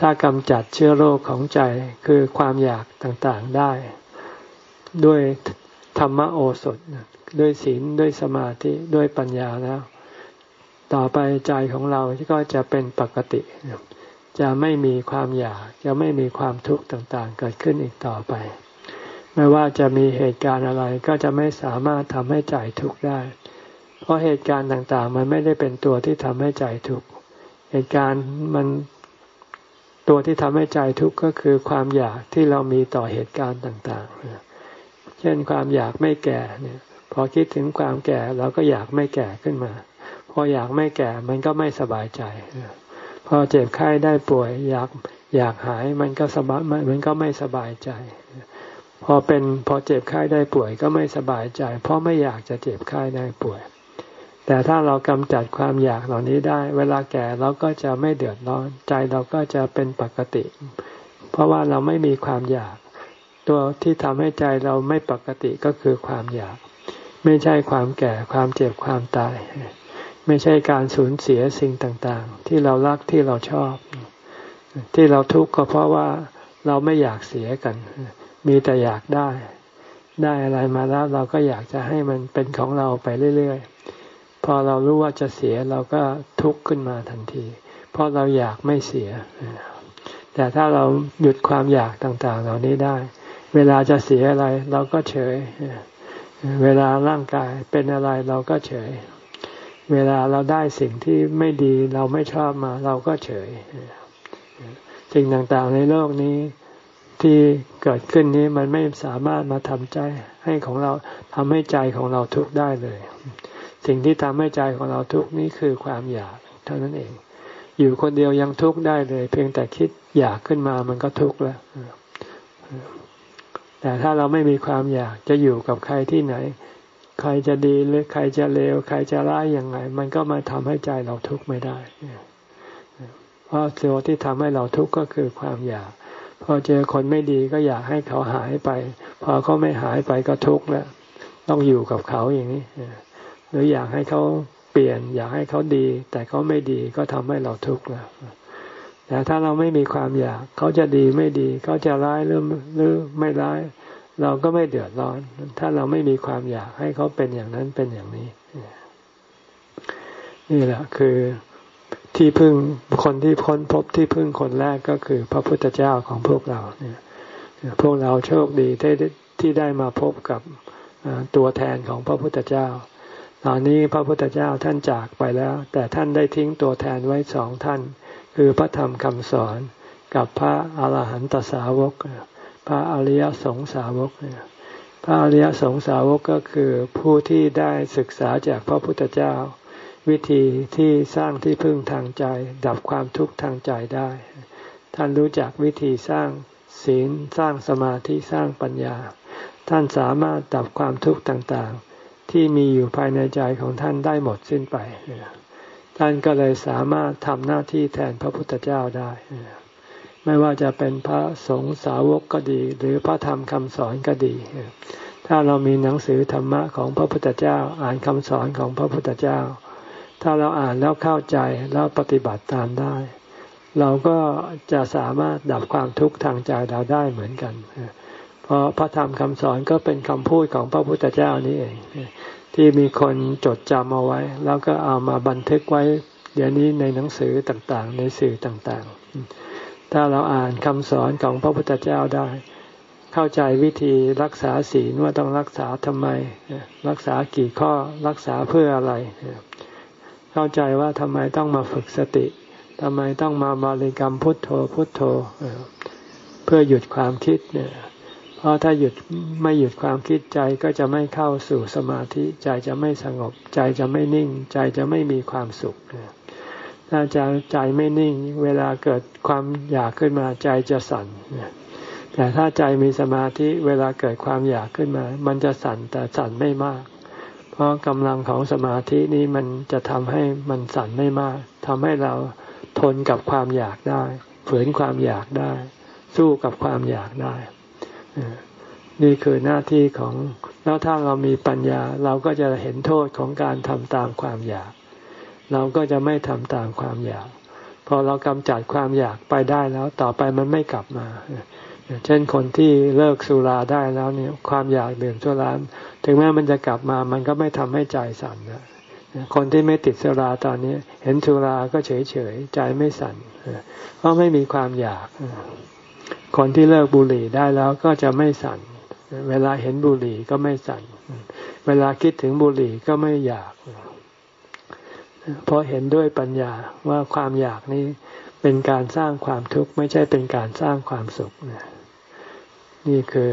Speaker 1: ถ้ากำจัดเชื้อโรคของใจคือความอยากต่างๆได้ ด้วยธรรมโอสถด้วยศีลด้วยสมาธิด้วยปัญญาแล้ว ต่อไปใจของเราก็จะเป็นปกติ จะไม่มีความอยาก จะไม่มีความทุกข์ต่างๆ เกิดขึ้นอีกต่อไป ไม่ว่าจะมีเหตุการณ์อะไรก็จะไม่สามารถทำให้ใจทุกข์ได้ เพราะเหตุการณ์ต่างๆ มันไม่ได้เป็นตัวที่ทำให้ใจทุกข์เหตุการณ์มันตัวที่ทำให้ใจทุกข์ก็คือความอยากที่เรามีต่อเหตุการณ์ต่าง ๆ ช่นความอยากไม่แก่เนี่ยพอคิดถึงความแก่เราก็อยากไม่แก่ขึ้นมา พออยากไม่แก่มันก็ไม่สบายใจ พอเจ็บไข้ได้ป่วย อยากอยากหายมันก็สบายมันก็ไม่สบายใจ พอเป็นพอเจ็บไข้ได้ป่วยก็ไม่สบายใจ เพราะไม่อยากจะเจ็บไข้ได้ป่วย แต่ถ้าเรากำจัดความอยากเหล่านี้ได้ เวลาแก่เราก็จะไม่เดือดร้อนใจเราก็จะเป็นปกติ เพราะว่าเราไม่มีความอยาก ตัวที่ทำให้ใจเราไม่ปกติก็คือความอยาก ไม่ใช่ความแก่ความเจ็บความตาย ไม่ใช่การสูญเสียสิ่งต่างๆ ที่เรารักที่เราชอบ ที่เราทุกข์ก็เพราะว่าเราไม่อยากเสียกัน มีแต่อยากได้ ได้อะไรมาแล้วเราก็อยากจะให้มันเป็นของเราไปเรื่อยๆ พอเรารู้ว่าจะเสียเราก็ทุกข์ขึ้นมาทันที เพราะเราอยากไม่เสียแต่ถ้าเราหยุดความอยากต่างๆ เหล่านี้ได้ เวลาจะเสียอะไร เราก็เฉย เวลาร่างกายเป็นอะไรเราก็เฉย เวลาเราได้สิ่งที่ไม่ดีเราไม่ชอบมา เราก็เฉย สิ่งต่างๆในโลกนี้ที่เกิดขึ้นนี้มันไม่สามารถมาทำใจให้ของเราทำให้ใจของเราทุกข์ได้เลย สิ่งที่ทำให้ใจของเราทุกข์นี้คือความอยากเท่านั้นเอง อยู่คนเดียวยังทุกข์ได้เลย เพียงแต่คิดอยากขึ้นมามันก็ทุกข์แล้ว แต่ถ้าเราไม่มีความอยากจะอยู่กับใครที่ไหน ใครจะดีหรือใครจะเลวใครจะร้ายยังไง มันก็มาทำให้ใจเราทุกข์ไม่ได้ เพราะสิ่งที่ทำให้เราทุกข์ก็คือความอยาก พอเจอคนไม่ดีก็อยากให้เขาหายไป พอเขาไม่หายไปก็ทุกข์แล้วต้องอยู่กับเขาอย่างนี้หรืออยากให้เขาเปลี่ยน อยากให้เขาดี แต่เขาไม่ดีก็ทำให้เราทุกข์แล้ว แต่ถ้าเราไม่มีความอยาก เขาจะดีไม่ดี เขาจะร้ายหรือหรือไม่ร้าย เราก็ไม่เดือดร้อน ถ้าเราไม่มีความอยากให้เขาเป็นอย่างนั้นเป็นอย่างนี้ นี่แหละคือที่พึ่งคนที่พ้นพบที่พึ่งคนแรกก็คือ พระพุทธเจ้าของพวกเราเนี่ยพวกเราโชคดีที่ที่ได้มาพบกับตัวแทนของพระพุทธเจ้า ตอนนี้พระพุทธเจ้าท่านจากไปแล้ว แต่ท่านได้ทิ้งตัวแทนไว้สองท่าน คือพระธรรมคำสอนกับพระอาหารหันตสาวก พระอริยสงสาวก พระอริยสงสาวกก็คือผู้ที่ได้ศึกษาจากพระพุทธเจ้า วิธีที่สร้างที่พึ่งทางใจ ดับความทุกข์ทางใจได้ ท่านรู้จักวิธีสร้างศีลสร้างสมาธิสร้างปัญญา ท่านสามารถดับความทุกข์ต่างๆ ที่มีอยู่ภายในใจของท่านได้หมดสิ้นไป ท่านก็เลยสามารถทำหน้าที่แทนพระพุทธเจ้าได้ ไม่ว่าจะเป็นพระสงฆ์สาวกก็ดี หรือพระธรรมคำสอนก็ดี ถ้าเรามีหนังสือธรรมะของพระพุทธเจ้า อ่านคำสอนของพระพุทธเจ้า ถ้าเราอ่านแล้วเข้าใจแล้วปฏิบัติตามได้ เราก็จะสามารถดับความทุกข์ทางใจเราได้เหมือนกัน เพราะพระธรรมคำสอนก็เป็นคำพูดของพระพุทธเจ้านี่เอง ที่มีคนจดจำเอาไว้ แล้วก็เอามาบันทึกไว้ เดี๋ยวนี้ในหนังสือต่างๆ ในสื่อต่างๆ ถ้าเราอ่านคำสอนของพระพุทธเจ้าได้ เข้าใจวิธีรักษาศีลว่าต้องรักษาทำไม รักษากี่ข้อรักษาเพื่ออะไร เข้าใจว่าทำไมต้องมาฝึกสติทำไมต้องมาบริกรรมพุทโธพุทโธเพื่อหยุดความคิดเนี่ย ราะถ้าหยุดไม่หยุดความคิดใจก็จะไม่เข้าสู่สมาธิใจจะไม่สงบ ใจจะไม่นิ่ง ใจจะไม่มีความสุขถ้าใจใจไม่นิ่ง เวลาเกิดความอยากขึ้นมาใจจะสั่นแต่ถ้าใจมีสมาธิเวลาเกิดความอยากขึ้นมา มันจะสั่นแต่สั่นไม่มาก เพราะกำลังของสมาธินี้มันจะทำให้มันสั่นไม่มากทำให้เราทนกับความอยากได้ ฝืนความอยากได้ สู้กับความอยากได้ นี่คือหน้าที่ของแล้วถ้าเรามีปัญญา เราก็จะเห็นโทษของการทำตามความอยาก เราก็จะไม่ทำตามความอยาก พอเรากำจัดความอยากไปได้แล้วต่อไปมันไม่กลับมา เช่นคนที่เลิกสุราได้แล้วเนี่ยความอยากดื่มสุราถึงแม้มันจะกลับมามันก็ไม่ทำให้ใจสั่นนะคนที่ไม่ติดสุราตอนนี้ เห็นสุราก็เฉยเฉยใจไม่สั่นเพราะไม่มีความอยาก คนที่เลิกบุหรี่ได้แล้วก็จะไม่สั่น เวลาเห็นบุหรี่ก็ไม่สั่น เวลาคิดถึงบุหรี่ก็ไม่อยาก เพราะเห็นด้วยปัญญาว่าความอยากนี้เป็นการสร้างความทุกข์ไม่ใช่เป็นการสร้างความสุขนี่คือ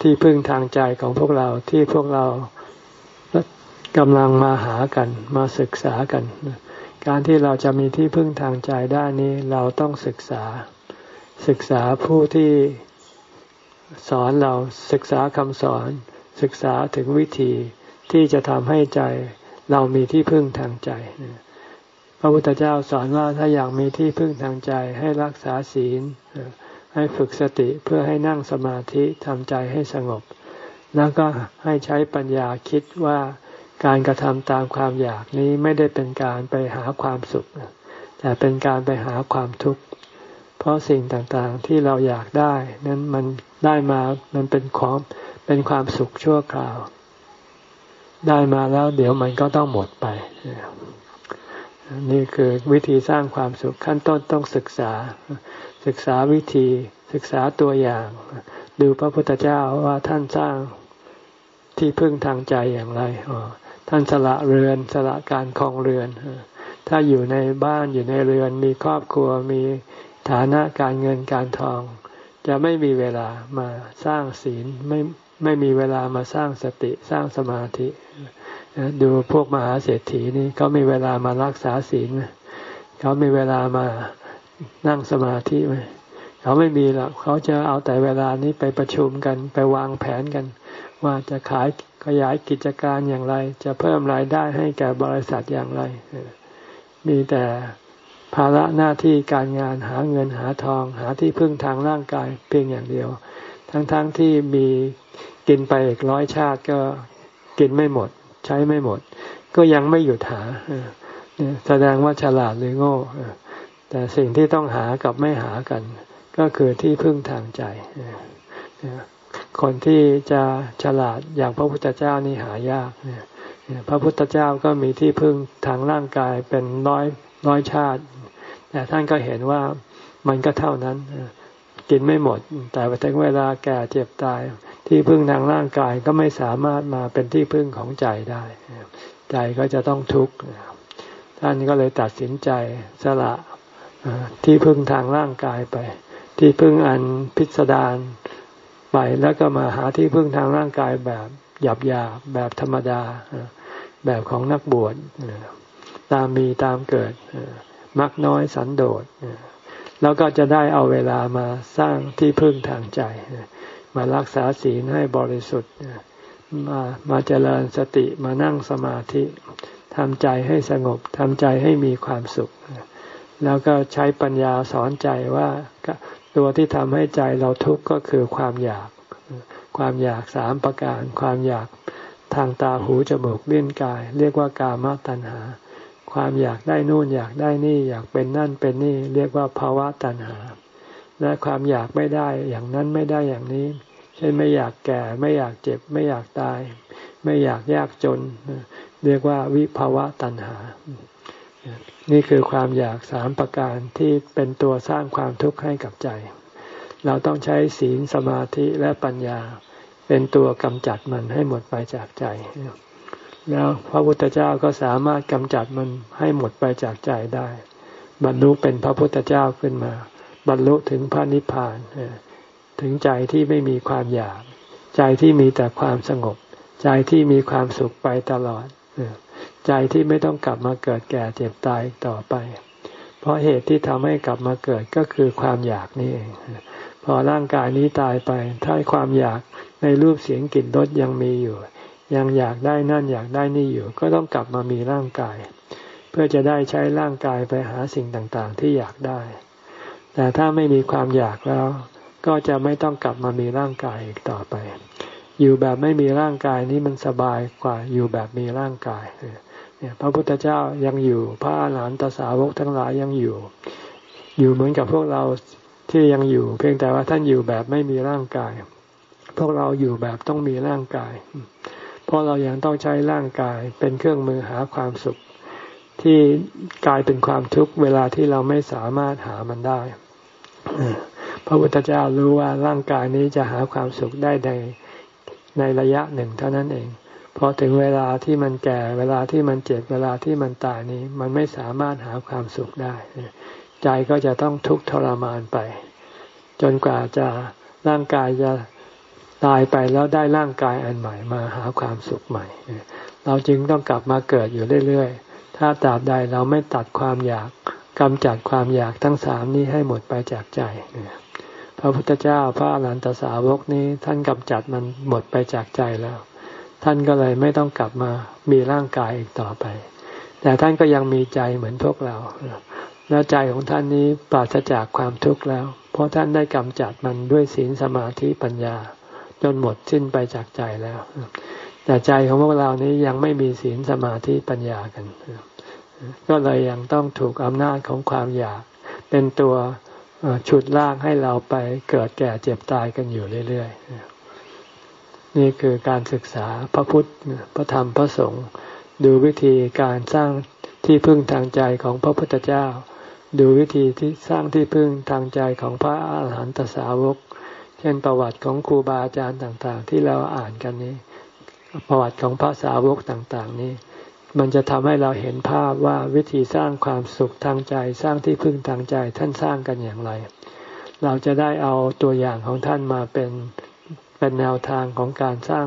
Speaker 1: ที่พึ่งทางใจของพวกเราที่พวกเรากำลังมาหากันมาศึกษากัน การที่เราจะมีที่พึ่งทางใจได้นี้เราต้องศึกษา ศึกษาผู้ที่สอนเราศึกษาคำสอน ศึกษาถึงวิธีที่จะทำให้ใจเรามีที่พึ่งทางใจ พระพุทธเจ้าสอนว่าถ้าอยากมีที่พึ่งทางใจให้รักษาศีล ให้ฝึกสติเพื่อให้นั่งสมาธิทำใจให้สงบ แล้วก็ให้ใช้ปัญญาคิดว่าการกระทำตามความอยากนี้ไม่ได้เป็นการไปหาความสุข แต่เป็นการไปหาความทุกข์ เพราะสิ่งต่างๆที่เราอยากได้ นั้นมันได้มามันเป็นของเป็นความสุขชั่วคราว ได้มาแล้วเดี๋ยวมันก็ต้องหมดไป นี่คือวิธีสร้างความสุขขั้นต้นต้องศึกษา ศึกษาวิธีศึกษาตัวอย่าง ดูพระพุทธเจ้าว่าท่านสร้างที่พึ่งทางใจอย่างไรท่านสละเรือนสละการคลองเรือนถ้าอยู่ในบ้านอยู่ในเรือนมีครอบครัวมี ฐานะการเงินการทอง จะไม่มีเวลามาสร้างศีลไม่ไม่มีเวลามาสร้างสติสร้างสมาธิ ดูพวกมหาเศรษฐีนี่เขามีเวลามารักษาศีลไหมเขามีเวลามานั่งสมาธิไหมเขาไม่มีหรอกเขาจะเอาแต่เวลานี้ไปประชุมกันไปวางแผนกัน ว่าจะขายขยายกิจการอย่างไร จะเพิ่มรายได้ให้แก่บริษัทอย่างไร มีแต่ ภาระหน้าที่การงานหาเงินหาทอง หาที่พึ่งทางร่างกายเพียงอย่างเดียว ทั้งๆทที่มีกินไปอีกร้อยชาติก็กินไม่หมด ใช้ไม่หมด ก็ยังไม่หยุดหาแสดงว่าฉลาดหรือโง่แต่สิ่งที่ต้องหากับไม่หากัน ก็คือที่พึ่งทางใจคนที่จะฉลาดอย่างพระพุทธเจ้านี่หายากพระพุทธเจ้าก็มีที่พึ่งทางร่างกายเป็นร้อยร้อยชาติ แต่ท่านก็เห็นว่ามันก็เท่านั้น กินไม่หมด แต่ถึงเวลาแก่เจ็บตาย ที่พึ่งทางร่างกายก็ไม่สามารถมาเป็นที่พึ่งของใจได้ ใจก็จะต้องทุกข์ท่านก็เลยตัดสินใจสละที่พึ่งทางร่างกายไป ที่พึ่งอันพิสดารไปแล้วก็มาหาที่พึ่งทางร่างกายแบบหยาบหยาบแบบธรรมดาแบบของนักบวชตามมีตามเกิด มักน้อยสันโดษแล้วก็จะได้เอาเวลามาสร้างที่พึ่งทางใจ มารักษาศีลให้บริสุทธิ์มามาเจริญสติมานั่งสมาธิทำใจให้สงบทำใจให้มีความสุข แล้วก็ใช้ปัญญาสอนใจว่าตัวที่ทำให้ใจเราทุกข์ก็คือความอยาก ความอยากสามประการ ความอยากทางตาหูจมูกลิ้นกาย เรียกว่ากามตัณหา ความอยากได้นู่นอยากได้นี่อยากเป็นนั่นเป็นนี่ เรียกว่าภาวะตัณหา และความอยากไม่ได้อย่างนั้นไม่ได้อย่างนี้ เช่นไม่อยากแก่ไม่อยากเจ็บ ไม่อยากตาย ไม่อยากยากจน เรียกว่าวิภาวะตัณหา นี่คือความอยากสามประการที่เป็นตัวสร้างความทุกข์ให้กับใจ เราต้องใช้ศีลสมาธิและปัญญา เป็นตัวกำจัดมันให้หมดไปจากใจ แล้วพระพุทธเจ้าก็สามารถกำจัดมันให้หมดไปจากใจได้ บรรลุเป็นพระพุทธเจ้าขึ้นมา บรรลุถึงพระนิพพานถึงใจที่ไม่มีความอยาก ใจที่มีแต่ความสงบ ใจที่มีความสุขไปตลอดใจที่ไม่ต้องกลับมาเกิดแก่เจ็บตายต่อไป เพราะเหตุที่ทำให้กลับมาเกิดก็คือความอยากนี่เองพอร่างกายนี้ตายไป ถ้าความอยากในรูปเสียงกลิ่นรสยังมีอยู่ ยังอยากได้นั่นอยากได้นี่อยู่ ก็ต้องกลับมามีร่างกาย เพื่อจะได้ใช้ร่างกายไปหาสิ่งต่างๆ ที่อยากได้ แต่ถ้าไม่มีความอยากแล้ว ก็จะไม่ต้องกลับมามีร่างกายอีกต่อไป อยู่แบบไม่มีร่างกายนี้มันสบายกว่าอยู่แบบมีร่างกายเนี่ยพระพุทธเจ้ายังอยู่ พระอาหารหันตสาวกทั้งหลายยังอยู่ อยู่เหมือนกับพวกเราที่ยังอยู่ เพียงแต่ว่าท่านอยู่แบบไม่มีร่างกาย พวกเราอยู่แบบต้องมีร่างกายเราะเรายังต้องใช้ร่างกายเป็นเครื่องมือหาความสุข ที่กลายเป็นความทุกข์เวลาที่เราไม่สามารถหามันได้พระพุทธเจ้ารู้ว่าร่างกายนี้จะหาความสุขได้ในในระยะหนึ่งเท่านั้นเองพอถึงเวลาที่มันแก่เวลาที่มันเจ็บเวลาที่มันตายนี้ มันไม่สามารถหาความสุขได้ ใจก็จะต้องทุกข์ทรมานไป จนกว่าจะร่างกายจะ ตายไปแล้วได้ร่างกายอันใหม่มาหาความสุขใหม่ เราจึงต้องกลับมาเกิดอยู่เรื่อยๆ ถ้าตราบใดเราไม่ตัดความอยากกำจัดความอยากทั้งสามนี้ให้หมดไปจากใจ พระพุทธเจ้าพระอรหันตสาวกนี้ท่านกำจัดมันหมดไปจากใจแล้ว ท่านก็เลยไม่ต้องกลับมามีร่างกายอีกต่อไป แต่ท่านก็ยังมีใจเหมือนพวกเรา แล้วใจของท่านนี้ปราศจากความทุกข์แล้ว เพราะท่านได้กำจัดมันด้วยศีลสมาธิปัญญา จนหมดสิ้นไปจากใจแล้ว แต่ใจของพวกเรานี้ยังไม่มีศีลสมาธิปัญญากัน ก็เลยยังต้องถูกอำนาจของความอยาก เป็นตัวฉุดลากให้เราไปเกิดแก่เจ็บตายกันอยู่เรื่อยๆ นี่คือการศึกษาพระพุทธ พระธรรม พระสงฆ์ดูวิธีการสร้างที่พึ่งทางใจของพระพุทธเจ้า ดูวิธีที่สร้างที่พึ่งทางใจของพระอาหารหันตสาวก ช่นประวัติของครูบาอาจารย์ต่างๆ ที่เราอ่านกันนี้ ประวัติของพระสาวกต่างๆ นี้ มันจะทำให้เราเห็นภาพว่าวิธีสร้างความสุขทางใจสร้างที่พึ่งทางใจท่านสร้างกันอย่างไร เราจะได้เอาตัวอย่างของท่านมาเป็นเป็นแนวทางของการสร้าง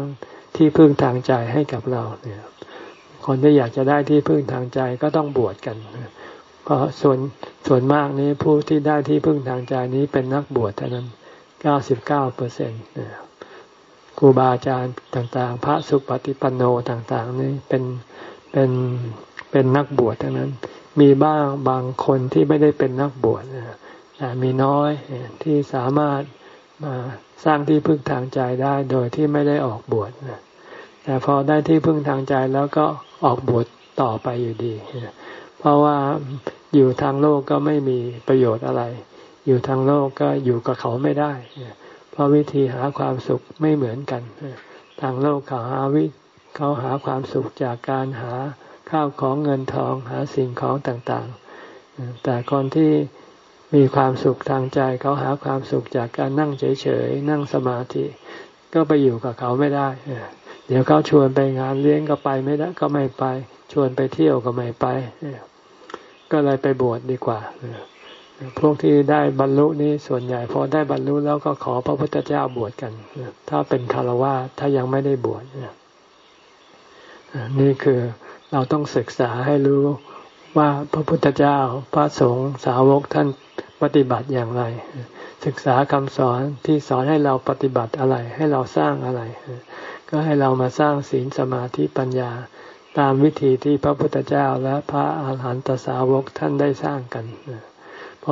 Speaker 1: ที่พึ่งทางใจให้กับเราเนี่ยคนที่อยากจะได้ที่พึ่งทางใจก็ต้องบวชกันเพราะส่วนส่วนมากนี้ผู้ที่ได้ที่พึ่งทางใจนี้เป็นนักบวชเท่านั้น เก้าสิบเก้าเปอร์เซ็นต์ครูบาอาจารย์ต่าง ๆ พระสุปฏิปันโนต่าง ๆ นี่เป็นเป็นเป็นนักบวชทั้งนั้น มีบ้างบางคนที่ไม่ได้เป็นนักบวชแต่มีน้อยที่สามารถมาสร้างที่พึ่งทางใจได้โดยที่ไม่ได้ออกบวชแต่พอได้ที่พึ่งทางใจแล้วก็ออกบวชต่อไปอยู่ดี เพราะว่าอยู่ทางโลกก็ไม่มีประโยชน์อะไร อยู่ทางโลกก็อยู่กับเขาไม่ได้ เพราะวิธีหาความสุขไม่เหมือนกัน ทางโลกเขาหาวิเขาหาความสุขจากการหาข้าวของเงินทองหาสิ่งของต่างๆ แต่คนที่มีความสุขทางใจเขาหาความสุขจากการนั่งเฉยๆนั่งสมาธิ ก็ไปอยู่กับเขาไม่ได้เดี๋ยวเขาชวนไปงานเลี้ยงก็ไปไม่ได้ก็ไม่ไป ชวนไปเที่ยวก็ไม่ไป ก็เลยไปบวชดดีกว่า พวกที่ได้บรรลุนี้ส่วนใหญ่พอได้บรรลุแล้วก็ขอพระพุทธเจ้าบวชกัน ถ้าเป็นคารวะถ้ายังไม่ได้บวชนี่คือเราต้องศึกษาให้รู้ว่าพระพุทธเจ้าพระสงฆ์สาวกท่านปฏิบัติอย่างไร ศึกษาคำสอนที่สอนให้เราปฏิบัติอะไร ให้เราสร้างอะไร ก็ให้เรามาสร้างศีลสมาธิปัญญา ตามวิธีที่พระพุทธเจ้าและพระอาหารหันตสาวกท่านได้สร้างกัน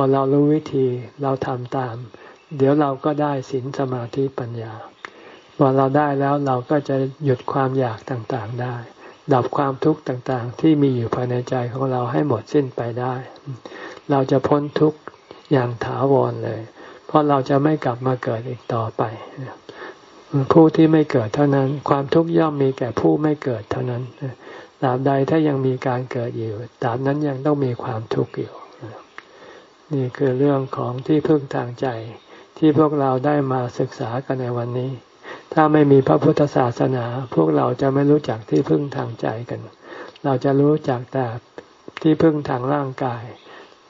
Speaker 1: อเรารู้วิธีเราทำตาม เดี๋ยวเราก็ได้ศีลสมาธิปัญญาพอเราได้แล้วเราก็จะหยุดความอยากต่างๆได้ ดับความทุกข์ต่างๆ ที่มีอยู่ภายในใจของเราให้หมดสิ้นไปได้ เราจะพ้นทุกข์อย่างถาวรเลย เพราะเราจะไม่กลับมาเกิดอีกต่อไป ผู้ที่ไม่เกิดเท่านั้น ความทุกข์ย่อมมีแก่ผู้ไม่เกิดเท่านั้นตราบใดถ้ายังมีการเกิดอยู่ตราบนั้นยังต้องมีความทุกข์อยู่ นี่คือเรื่องของที่พึ่งทางใจ ที่พวกเราได้มาศึกษากันในวันนี้ ถ้าไม่มีพระพุทธศาสนา พวกเราจะไม่รู้จักที่พึ่งทางใจกัน เราจะรู้จักแต่ที่พึ่งทางร่างกาย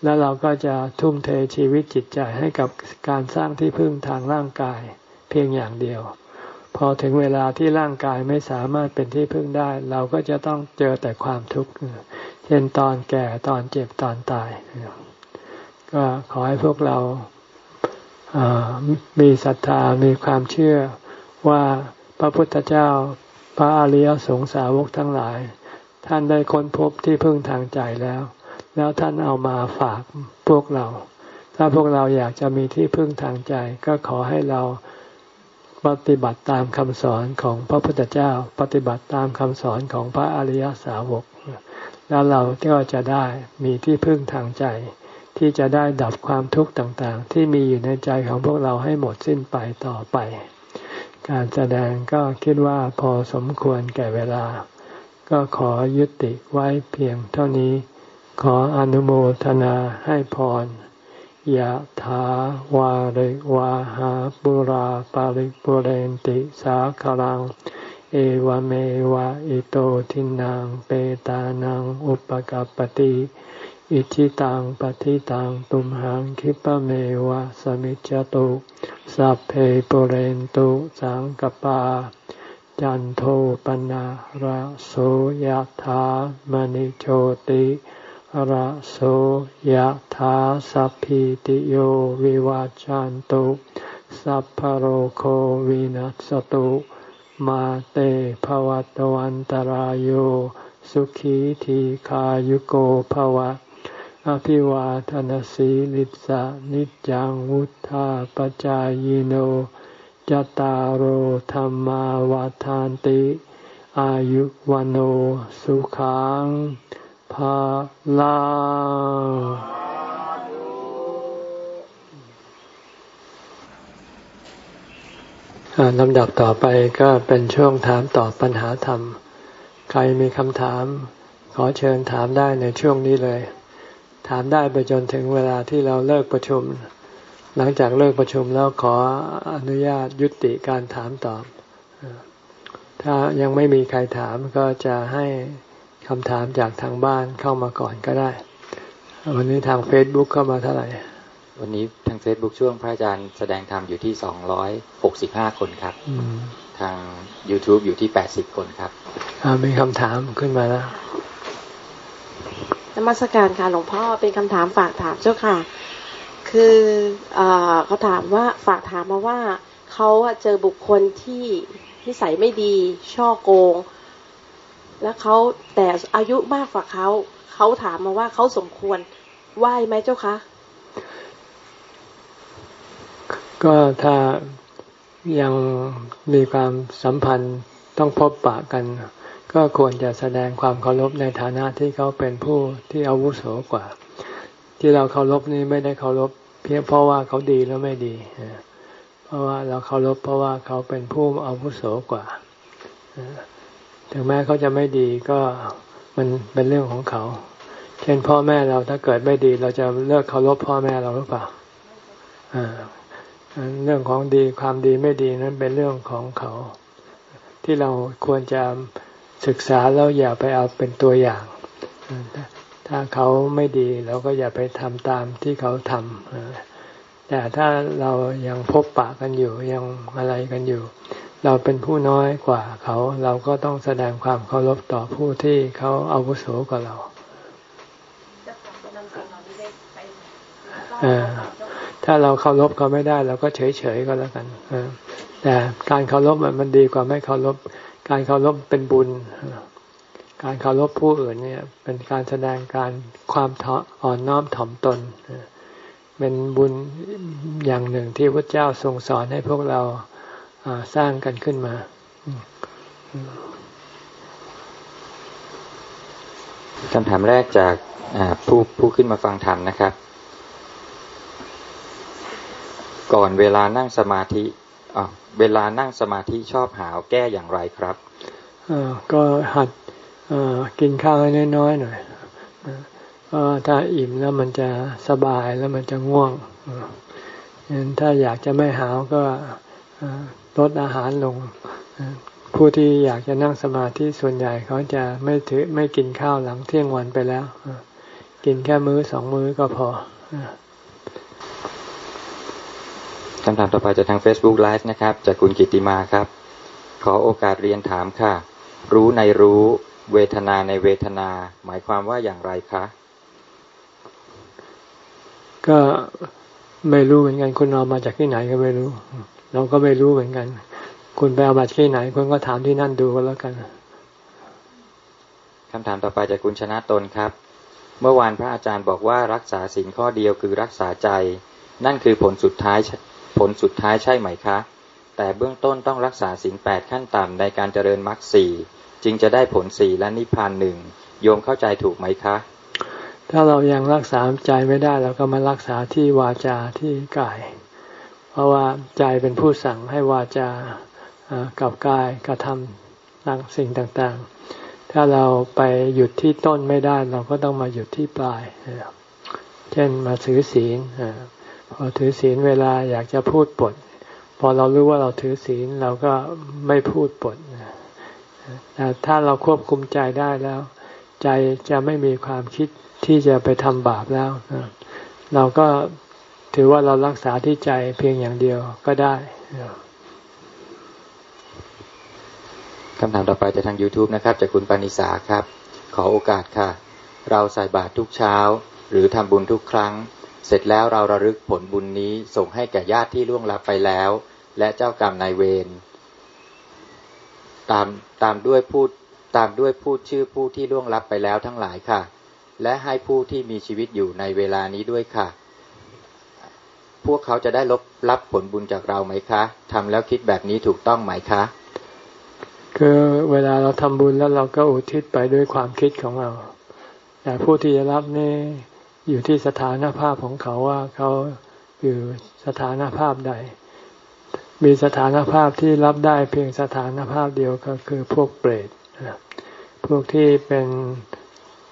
Speaker 1: แล้วเราก็จะทุ่มเทชีวิตจิตใจให้กับการสร้างที่พึ่งทางร่างกาย เพียงอย่างเดียว พอถึงเวลาที่ร่างกายไม่สามารถเป็นที่พึ่งได้ เราก็จะต้องเจอแต่ความทุกข์เช่นตอนแก่ตอนเจ็บตอนตาย ก็ขอให้พวกเรามีศรัทธามีความเชื่อว่าพระพุทธเจ้าพระอริยสงสาวกทั้งหลาย ท่านได้ค้นพบที่พึ่งทางใจแล้ว แล้วท่านเอามาฝากพวกเรา ถ้าพวกเราอยากจะมีที่พึ่งทางใจ ก็ขอให้เราปฏิบัติตามคำสอนของพระพุทธเจ้า ปฏิบัติตามคำสอนของพระอริยสาวก แล้วเราก็จะได้มีที่พึ่งทางใจ ที่จะได้ดับความทุกข์ต่างๆ ที่มีอยู่ในใจของพวกเราให้หมดสิ้นไปต่อไป การแสดงก็คิดว่าพอสมควรแก่เวลา ก็ขอยุติไว้เพียงเท่านี้ ขออนุโมทนาให้พรยะถาวาริวาหาปุราปาริปุเรนติสาคลัง เอวเมวะอิโตทินังเปตานังอุปกัปติ อิชิตังปฏิตังตุมหังคิปะเมวะสมิจจตุสัพเพปเรนตุสังกปา จันโทปนะระโสยธามณิโชติระโสยธาสัพพิติโยวิวาจันตุสัพพโรโควินัสตุมาเตภวัตวันตารโยสุขีทีขายุโกภวะ อภิวาทนสีลิสะนิจังวุธาปจายโนจตารโหธรรมาวาทานติ อายุวันโอสุขังภาลาลำดับต่อไปก็เป็นช่วงถามตอบปัญหาธรรม ใครมีคำถาม ขอเชิญถามได้ในช่วงนี้เลย ถามได้ไปจนถึงเวลาที่เราเลิกประชุม หลังจากเลิกประชุมแล้วขออนุญาตยุติการถามตอบ ถ้ายังไม่มีใครถามก็จะให้คำถามจากทางบ้านเข้ามาก่อนก็ได้ วันนี้ทางเฟซบุ๊กเข้ามาเท่าไหร่
Speaker 2: วันนี้ทางเฟซบุ๊กช่วงพระอาจารย์แสดงธรรมอยู่ที่สองร้อยหกสิบห้าคนครับ ทาง YouTube อยู่ที่แปดสิบคนครับ
Speaker 1: มีคำถามขึ้นมาแล้ว
Speaker 3: นมัสการค่ะหลวงพ่อเป็นคำถามฝากถามเจ้าค่ะ คือเขาถามว่าฝากถามมาว่าเขาเจอบุคคลที่นิสัยไม่ดีช่อโกง แล้วเขาแต่อายุมากกว่าเขาเขาถามมาว่าเขาสมควรไหวไหมเจ้าคะ
Speaker 1: ก็ถ้ายังมีความสัมพันธ์ต้องพบปะกัน ก็ควรจะแสดงความเคารพในฐานะที่เขาเป็นผู้ที่อาวุโสกว่า ที่เราเคารพนี่ไม่ได้เคารพเพียงเพราะว่าเขาดีแล้วไม่ดี เพราะว่าเราเคารพเพราะว่าเขาเป็นผู้อาวุโสกว่า ถึงแม้เขาจะไม่ดีก็มันเป็นเรื่องของเขา เช่นพ่อแม่เราถ้าเกิดไม่ดี เราจะเลิกเคารพพ่อแม่เราหรือเปล่าเรื่องของดีความดีไม่ดีนั้นเป็นเรื่องของเขา ที่เราควรจะ ศึกษาแล้วอย่าไปเอาเป็นตัวอย่าง ถ้าเขาไม่ดีเราก็อย่าไปทำตามที่เขาทำแต่ถ้าเรายังพบปะกันอยู่ยังอะไรกันอยู่ เราเป็นผู้น้อยกว่าเขา เราก็ต้องแสดงความเคารพต่อผู้ที่เขาอาวุโสกว่าเราถ้าเราเคารพเขาไม่ได้ เราก็เฉยๆก็แล้วกันแต่การเคารพมันดีกว่าไม่เคารพ การเคารพเป็นบุญ การเคารพผู้อื่นเนี่ย เป็นการแสดงการความอ่อนน้อมถ่อมตน เป็นบุญอย่างหนึ่งที่พระเจ้าทรงสอนให้พวกเราสร้างกันขึ้นมา
Speaker 2: คำถามแรกจากผู้ผู้ขึ้นมาฟังธรรมนะครับ ก่อนเวลานั่งสมาธิ เวลานั่งสมาธิชอบหาวแก้อย่างไรครับ
Speaker 1: ก็หัดกินข้าวให้น้อยๆหน่อยถ้าอิ่มแล้วมันจะสบายแล้วมันจะง่วงงั้นถ้าอยากจะไม่หาวก็ลดอาหารลง ผู้ที่อยากจะนั่งสมาธิส่วนใหญ่เขาจะไม่ถือไม่กินข้าวหลังเที่ยงวันไปแล้ว กินแค่มื้อสองมื้อก็พอ
Speaker 2: คำถามต่อไปจากทาง Facebook Live นะครับ จากคุณกิติมาครับ ขอโอกาสเรียนถามค่ะ รู้ในรู้เวทนาในเวทนา หมายความว่าอย่างไรคะ
Speaker 1: ก็ไม่รู้เหมือนกันคุณเอามาจากที่ไหนก็ไม่รู้ เราก็ไม่รู้เหมือนกัน คุณไปเอามาจากที่ไหนคุณก็ถามที่นั่นดูก็แล้วกัน
Speaker 2: คำถามต่อไปจากคุณชนะตนครับ เมื่อวานพระอาจารย์บอกว่ารักษาสิ่งข้อเดียวคือรักษาใจ นั่นคือผลสุดท้าย ผลสุดท้ายใช่ไหมคะ แต่เบื้องต้นต้องรักษาสิ่งแปดขั้นต่ำในการเจริญมรรคสี่จึงจะได้ผลสี่และนิพพานหนึ่งโยมเข้าใจถูกไหมคะ
Speaker 1: ถ้าเรายังรักษาใจไม่ได้เราก็มารักษาที่วาจาที่กาย เพราะว่าใจเป็นผู้สั่งให้วาจากับกายกระทำต่างสิ่งต่างๆ ถ้าเราไปหยุดที่ต้นไม่ได้เราก็ต้องมาหยุดที่ปลาย เช่นมาถือศีล พอถือศีลเวลาอยากจะพูดปด พอเรารู้ว่าเราถือศีลเราก็ไม่พูดปดแต่ถ้าเราควบคุมใจได้แล้ว ใจจะไม่มีความคิดที่จะไปทำบาปแล้วเราก็ถือว่าเรารักษาที่ใจเพียงอย่างเดียวก็ได้
Speaker 2: คำถามต่อไปจากทาง YouTube นะครับจากคุณปานิสาครับ ขอโอกาสค่ะ เราใส่บาตรทุกเช้า หรือทำบุญทุกครั้ง เสร็จแล้วเราระลึกผลบุญนี้ส่งให้แก่ญาติที่ล่วงลับไปแล้ว และเจ้ากรรมนายเวรตามตามด้วยพูดตามด้วยพูดชื่อผู้ที่ล่วงลับไปแล้วทั้งหลายค่ะ และให้ผู้ที่มีชีวิตอยู่ในเวลานี้ด้วยค่ะ พวกเขาจะได้ลบรับผลบุญจากเราไหมคะทำแล้วคิดแบบนี้ถูกต้องไหมคะ
Speaker 1: คือเวลาเราทำบุญแล้วเราก็อุทิศไปด้วยความคิดของเรา แต่ผู้ที่จะรับนี่ อยู่ที่สถานภาพของเขาว่าเขาอยู่สถานภาพใด มีสถานภาพที่รับได้เพียงสถานภาพเดียวก็คือพวกเปรตพวกที่เป็น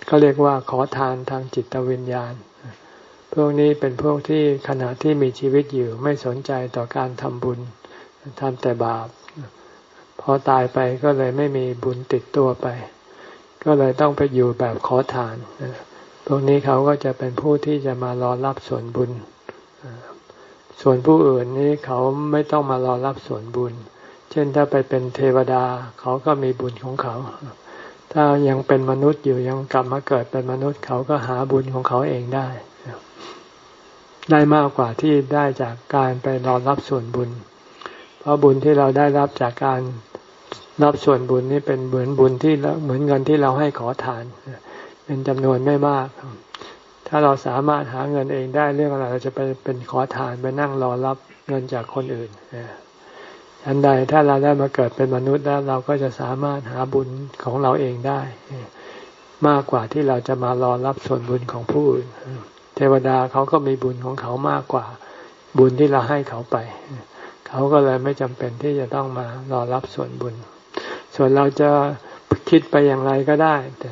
Speaker 1: เขาเรียกว่าขอทานทางจิตวิญญาณ พวกนี้เป็นพวกที่ขณะที่มีชีวิตอยู่ไม่สนใจต่อการทำบุญทำแต่บาป พอตายไปก็เลยไม่มีบุญติดตัวไป ก็เลยต้องไปอยู่แบบขอทาน พวกนี้เขาก็จะเป็นผู้ที่จะมารอรับส่วนบุญ ส่วนผู้อื่นนี้เขาไม่ต้องมารอรับส่วนบุญ เช่นถ้าไปเป็นเทวดาเขาก็มีบุญของเขา ถ้ายังเป็นมนุษย์อยู่ยังกลับมาเกิดเป็นมนุษย์เขาก็หาบุญของเขาเองได้ ได้มากกว่าที่ได้จากการไปรอรับส่วนบุญ เพราะบุญที่เราได้รับจากการรับส่วนบุญนี่เป็นเหมือนบุญที่เหมือนเงินที่เราให้ขอทานเเป็นจำนวนไม่มาก ถ้าเราสามารถหาเงินเองได้เรื่องอะไรเราจะไปเป็นขอทานไปนั่งรอรับเงินจากคนอื่นอันใดถ้าเราได้มาเกิดเป็นมนุษย์แล้วเราก็จะสามารถหาบุญของเราเองได้ มากกว่าที่เราจะมารอรับส่วนบุญของผู้อื่นเทวดาเขาก็มีบุญของเขามากกว่าบุญที่เราให้เขาไป เขาก็เลยไม่จำเป็นที่จะต้องมารอรับส่วนบุญ ส่วนเราจะคิดไปอย่างไรก็ได้ แต่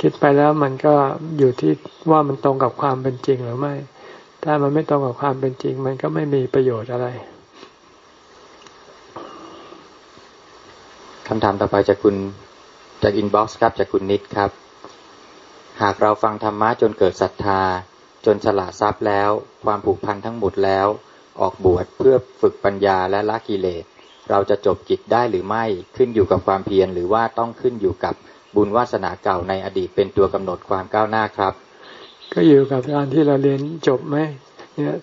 Speaker 1: คิดไปแล้วมันก็อยู่ที่ว่ามันตรงกับความเป็นจริงหรือไม่ ถ้ามันไม่ตรงกับความเป็นจริง มันก็ไม่มีประโยชน์อะไร
Speaker 2: คำถามต่อไปจากคุณจาก inbox ครับจากคุณนิดครับ หากเราฟังธรรมะจนเกิดศรัทธา จนฉลาดทรัพย์แล้ว ความผูกพันทั้งหมดแล้ว ออกบวชเพื่อฝึกปัญญาและละกิเลส เราจะจบกิจได้หรือไม่ขึ้นอยู่กับความเพียรหรือว่าต้องขึ้นอยู่กับ บุญวาสนาเก่าในอดีตเป็นตัวกำหนดความก้าวหน้าครับ
Speaker 1: ก็อยู่กับการที่เราเรียนจบไหมเนี่ย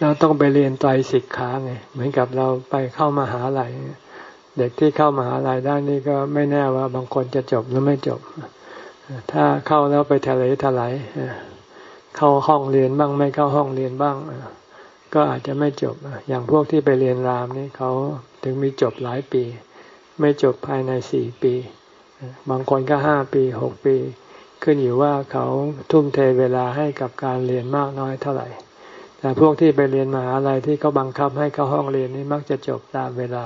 Speaker 1: เราต้องไปเรียนไตรสิกขาไงเหมือนกับเราไปเข้ามหาลัยเด็กที่เข้ามาหาลัยได้นี่ก็ไม่แน่ว่าบางคนจะจบหรือไม่จบ ถ้าเข้าแล้วไปทะเลทลายเข้าห้องเรียนบ้างไม่เข้าห้องเรียนบ้างก็อาจจะไม่จบอย่างพวกที่ไปเรียนรามนี่เขาถึงมีจบหลายปี ไม่จบภายในสี่ปี บางคนก็ห้าปีหกปี ขึ้นอยู่ว่าเขาทุ่มเทเวลาให้กับการเรียนมากน้อยเท่าไหร่ แต่พวกที่ไปเรียนมหาลัยที่เขาบังคับให้เข้าห้องเรียนนี่มักจะจบตามเวลา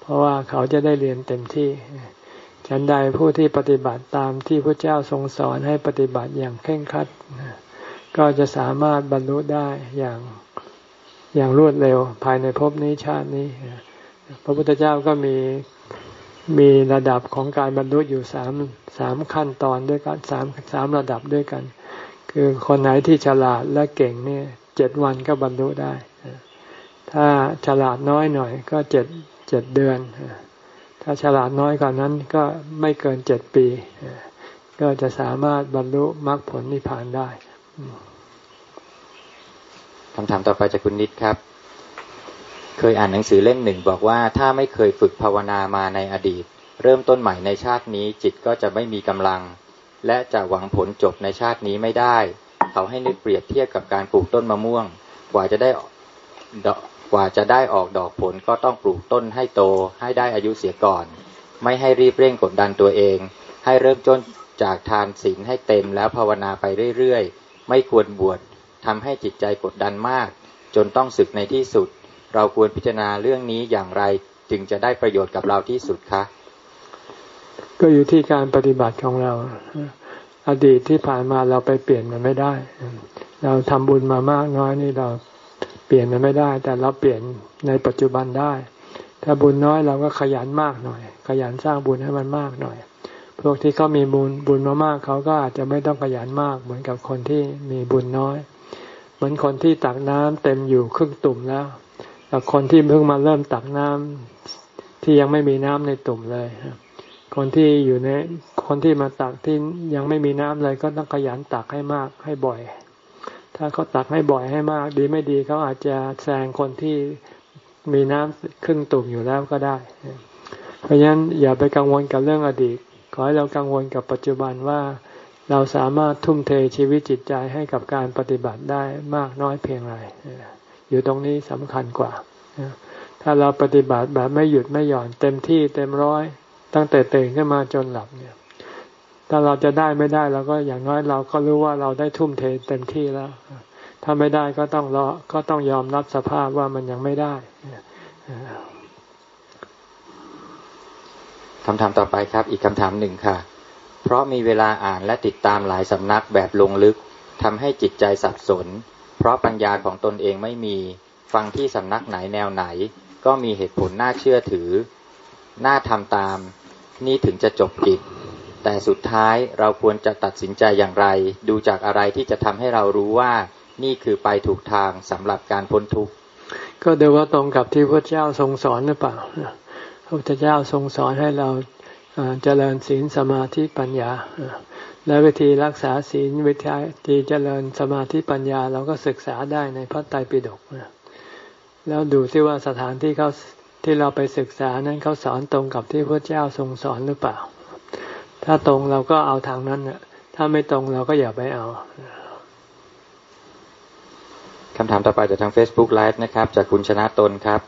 Speaker 1: เพราะว่าเขาจะได้เรียนเต็มที่ฉันใดผู้ที่ปฏิบัติตามที่พระเจ้าทรงสอนให้ปฏิบัติอย่างเคร่งครัด ก็จะสามารถบรรลุได้อย่างอย่างรวดเร็วภายในภพนี้ชาตินี้ พระพุทธเจ้าก็มี มีระดับของการบรรลุอยู่สามสามขั้นตอนด้วยกันสามสามระดับด้วยกัน คือคนไหนที่ฉลาดและเก่งเนี่ยเจ็ดวันก็บรรลุได้ ถ้าฉลาดน้อยหน่อยก็เจ็ดเจ็ดเดือน ถ้าฉลาดน้อยกว่านั้นก็ไม่เกินเจ็ดปี ก็จะสามารถบรรลุมรรคผลนิพพานได้
Speaker 2: คำถามต่อไปจากคุณนิดครับ เคยอ่านหนังสือเล่มหนึ่งบอกว่าถ้าไม่เคยฝึกภาวนามาในอดีต เริ่มต้นใหม่ในชาตินี้จิตก็จะไม่มีกำลัง และจะหวังผลจบในชาตินี้ไม่ได้ เขาให้นึกเปรียบเทียบกับการปลูกต้นมะม่วง กว่าจะได้กว่าจะได้ออกดอกผลก็ต้องปลูกต้นให้โตให้ได้อายุเสียก่อน ไม่ให้รีบเร่งกดดันตัวเอง ให้เริ่มต้นจากทานศีลให้เต็มแล้วภาวนาไปเรื่อยๆ ไม่ควรบวชทำให้จิตใจกดดันมาก จนต้องศึกในที่สุด เราควรพิจารณาเรื่องนี้อย่างไรจึงจะได้ประโยชน์กับเราที่สุดคะ
Speaker 1: ก็อยู่ที่การปฏิบัติของเรา อดีตที่ผ่านมาเราไปเปลี่ยนมันไม่ได้ เราทำบุญมามากน้อยนี่เราเปลี่ยนมันไม่ได้ แต่เราเปลี่ยนในปัจจุบันได้ ถ้าบุญน้อยเราก็ขยันมากหน่อย ขยันสร้างบุญให้มันมากหน่อย พวกที่เขามีบุญบุญมามากเขาก็อาจจะไม่ต้องขยันมาก เหมือนกับคนที่มีบุญน้อย เหมือนคนที่ตักน้ำเต็มอยู่ครึ่งตุ่มแล้ว แต่คนที่เพิ่งมาเริ่มตักน้ำที่ยังไม่มีน้ำในตุ่มเลยคนที่อยู่ในคนที่มาตักที่ยังไม่มีน้ำเลยก็ต้องขยันตักให้มากให้บ่อย ถ้าเขาตักให้บ่อยให้มาก ดีไม่ดีเขาอาจจะแซงคนที่มีน้ำครึ่งตุ่มอยู่แล้วก็ได้ เพราะฉะนั้นอย่าไปกังวลกับเรื่องอดีต ขอให้เรากังวลกับปัจจุบันว่าเราสามารถทุ่มเทชีวิตจิตใจให้กับการปฏิบัติได้มากน้อยเพียงไร อยู่ตรงนี้สำคัญกว่า ถ้าเราปฏิบัติแบบไม่หยุดไม่หย่อนเต็มที่เต็มร้อย ตั้งแต่ตื่นขึ้นมาจนหลับเนี่ย ถ้าเราจะได้ไม่ได้เราก็อย่างน้อยเราก็รู้ว่าเราได้ทุ่มเทเต็มที่แล้ว ถ้าไม่ได้ก็ต้องรอก็ต้องยอมรับสภาพว่ามันยังไม่ได้
Speaker 2: คำถามต่อไปครับ อีกคำถามหนึ่งค่ะ เพราะมีเวลาอ่านและติดตามหลายสำนักแบบลงลึกทำให้จิตใจสับสน เพราะปัญญาของตนเองไม่มีฟังที่สำนักไหนแนวไหน ก็มีเหตุผลน่าเชื่อถือ น่าทำตาม นี่ถึงจะจบกิจ แต่สุดท้ายเราควรจะตัดสินใจอย่างไร ดูจากอะไรที่จะทำให้เรารู้ว่านี่คือไปถูกทางสำหรับการพ้นทุกข์
Speaker 1: ก็ดูว่าตรงกับที่พระเจ้าทรงสอนหรือเปล่าพระเจ้าทรงสอนให้เราเจริญศีลสมาธิปัญญา และวิธีรักษาศีลวิธีเจริญสมาธิปัญญาเราก็ศึกษาได้ในพระไตรปิฎกแล้วดูที่ว่าสถานที่เขาที่เราไปศึกษานั้นเขาสอนตรงกับที่พระเจ้าทรงสอนหรือเปล่า ถ้าตรงเราก็เอาทางนั้นถ้าไม่ตรงเราก็อย่าไปเอา
Speaker 2: คำถามต่อไปจากทาง Facebook Live นะครับ จากคุณชนะตนครับ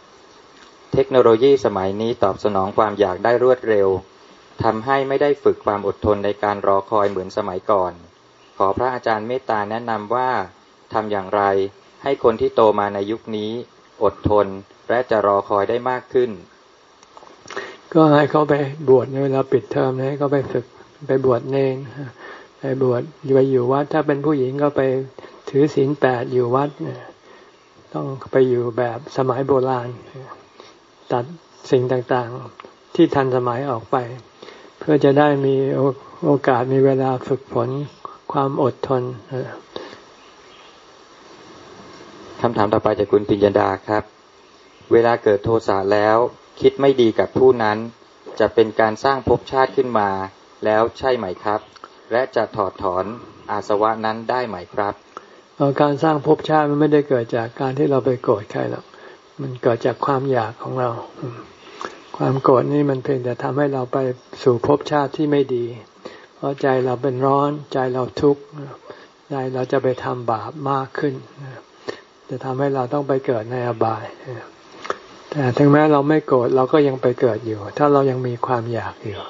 Speaker 2: เทคโนโลยีสมัยนี้ตอบสนองความอยากได้รวดเร็ว ทำให้ไม่ได้ฝึกความอดทนในการรอคอยเหมือนสมัยก่อน ขอพระอาจารย์เมตตาแนะนำว่าทำอย่างไรให้คนที่โตมาในยุคนี้ อดทนและจะรอคอยได้มากขึ้น
Speaker 1: ก็ให้เขาไปบวชในเวลาปิดเทอมนะให้เขาไปฝึกไปบวชเนงไปบวชไปอยู่วัด ถ้าเป็นผู้หญิงก็ไปถือศีลแปดอยู่วัดต้องไปอยู่แบบสมัยโบราณ ตัดสิ่งต่างๆ ที่ทันสมัยออกไป พื่อจะได้มีโอกาสมีเวลาฝึกฝนความอดทน
Speaker 2: คำถามต่อไปจากคุณปิญญดาครับ เวลาเกิดโทสะแล้ว คิดไม่ดีกับผู้นั้น จะเป็นการสร้างภพชาติขึ้นมา แล้วใช่ไหมครับ และจะถอดถอนอาสวะนั้นได้ไหมครับ
Speaker 1: การสร้างภพชาติมันไม่ได้เกิดจากการที่เราไปโกรธใครหรอกมันเกิดจากความอยากของเรา ความโกรธนี่มันเพียงแต่ทำให้เราไปสู่ภพชาติที่ไม่ดี เพราะใจเราเป็นร้อนใจเราทุกข์ใจเราจะไปทำบาปมากขึ้น จะทำให้เราต้องไปเกิดในอบาย แต่ถึงแม้เราไม่โกรธเราก็ยังไปเกิดอยู่ ถ้าเรายังมีความอยากอยู่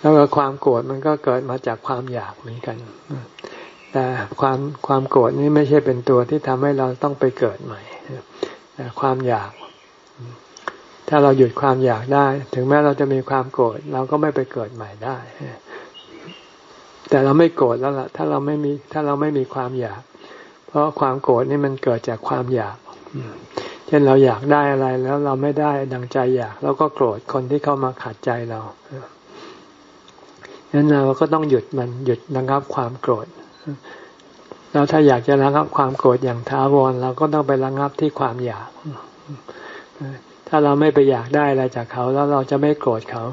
Speaker 1: แล้วก็ความโกรธมันก็เกิดมาจากความอยากเหมือนกัน แต่ความความโกรธนี้ไม่ใช่เป็นตัวที่ทำให้เราต้องไปเกิดใหม่แต่ความอยาก ถ้าเราหยุดความอยากได้ ถึงแม้เราจะมีความโกรธเราก็ไม่ไปเกิดใหม่ได้ แต่เราไม่โกรธแล้วล่ะ ถ้าเราไม่มีถ้าเราไม่มีความอยาก เพราะความโกรธนี่มันเกิดจากความอยากเช่นเราอยากได้อะไรแล้วเราไม่ได้ดังใจอยากเราก็โกรธคนที่เข้ามาขัดใจเราดังนั้นเราก็ต้องหยุดมันหยุดระงับความโกรธแล้วถ้าอยากจะระงับความโกรธอย่างท้าวรเราก็ต้องไประงับที่ความอยาก ถ้าเราไม่ไปอยากได้อะไรจากเขาแล้วเราจะไม่โกรธเขา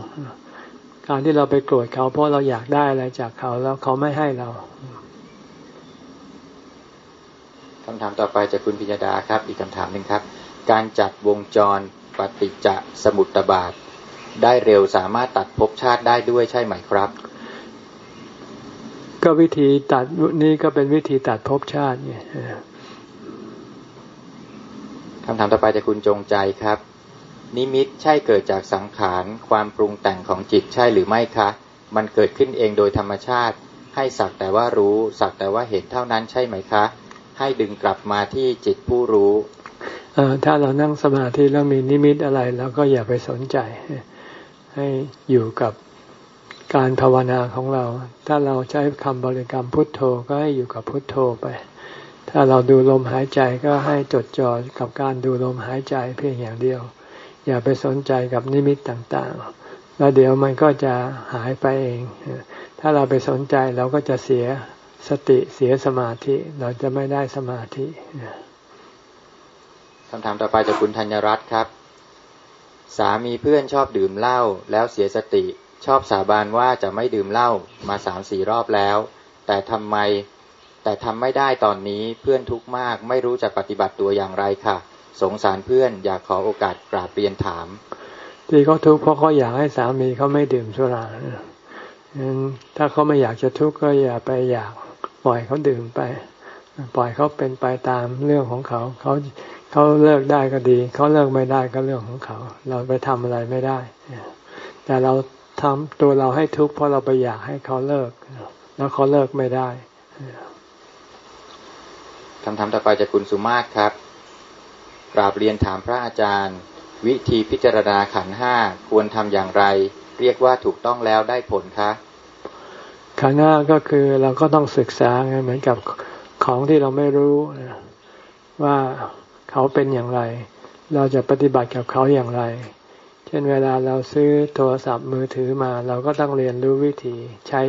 Speaker 1: การที่เราไปโกรธเขา เพราะเราอยากได้อะไรจากเขาแล้วเขาไม่ให้เรา
Speaker 2: คำถามต่อไปจากคุณพิยดาครับ อีกคำถามหนึ่งครับ การจัดวงจรปฏิจจสมุตบาท ได้เร็วสามารถตัดภพชาติได้ด้วยใช่ไหมครับ
Speaker 1: ก็วิธีตัดนี่ก็เป็นวิธีตัดภพชาติไง
Speaker 2: คำถามต่อไปจากคุณจงใจครับ นิมิตใช่เกิดจากสังขาร ความปรุงแต่งของจิตใช่หรือไม่คะ มันเกิดขึ้นเองโดยธรรมชาติ ให้สักแต่ว่ารู้ สักแต่ว่าเห็นเท่านั้นใช่ไหมคะ ให้ดึงกลับมาที่จิตผู้รู้
Speaker 1: ถ้าเรานั่งสมาธิแล้วมีนิมิตอะไรเราก็อย่าไปสนใจ ให้อยู่กับการภาวนาของเรา ถ้าเราใช้คำบริกรรมพุทโธก็ให้อยู่กับพุทโธไป ถ้าเราดูลมหายใจก็ให้จดจ่อกับการดูลมหายใจเพียงอย่างเดียว อย่าไปสนใจกับนิมิตต่างๆ แล้วเดี๋ยวมันก็จะหายไปเอง ถ้าเราไปสนใจเราก็จะเสียสติเสียสมาธิเราจะไม่ได้สมาธิ
Speaker 2: คำถามต่อไปจากคุณธัญรัตน์ครับ สามีเพื่อนชอบดื่มเหล้าแล้วเสียสติ ชอบสาบานว่าจะไม่ดื่มเหล้ามาสามสี่รอบแล้ว แต่ทำไมแต่ทำไม่ได้ตอนนี้เพื่อนทุกข์มาก ไม่รู้จะปฏิบัติตัวอย่างไรค่ะ สงสารเพื่อนอยากขอโอกาสกราบเรียนถาม
Speaker 1: ที่เขาทุกข์เพราะเขาอยากให้สามีเขาไม่ดื่มสุราถ้าเขาไม่อยากจะทุกข์ก็อย่าไปอยากปล่อยเขาดื่มไป ปล่อยเขาเป็นไปตามเรื่องของเขาเขาเขาเลิกได้ก็ดี เขาเลิกไม่ได้ก็เรื่องของเขา เราไปทำอะไรไม่ได้ แต่เราทำตัวเราให้ทุกข์เพราะเราไปอยากให้เขาเลิก แล้วเขาเลิกไม่ได้
Speaker 2: คำถามต่อไปจากคุณสุมาศครับ กราบเรียนถามพระอาจารย์ วิธีพิจารณาขันห้าควรทำอย่างไร เรียกว่าถูกต้องแล้วได้ผลคะ
Speaker 1: ขันห้าก็คือเราก็ต้องศึกษาเหมือนกับของที่เราไม่รู้ว่าเขาเป็นอย่างไร เราจะปฏิบัติกับเขาอย่างไร เช่นเวลาเราซื้อโทรศัพท์มือถือมา เราก็ต้องเรียนรู้วิธีใช้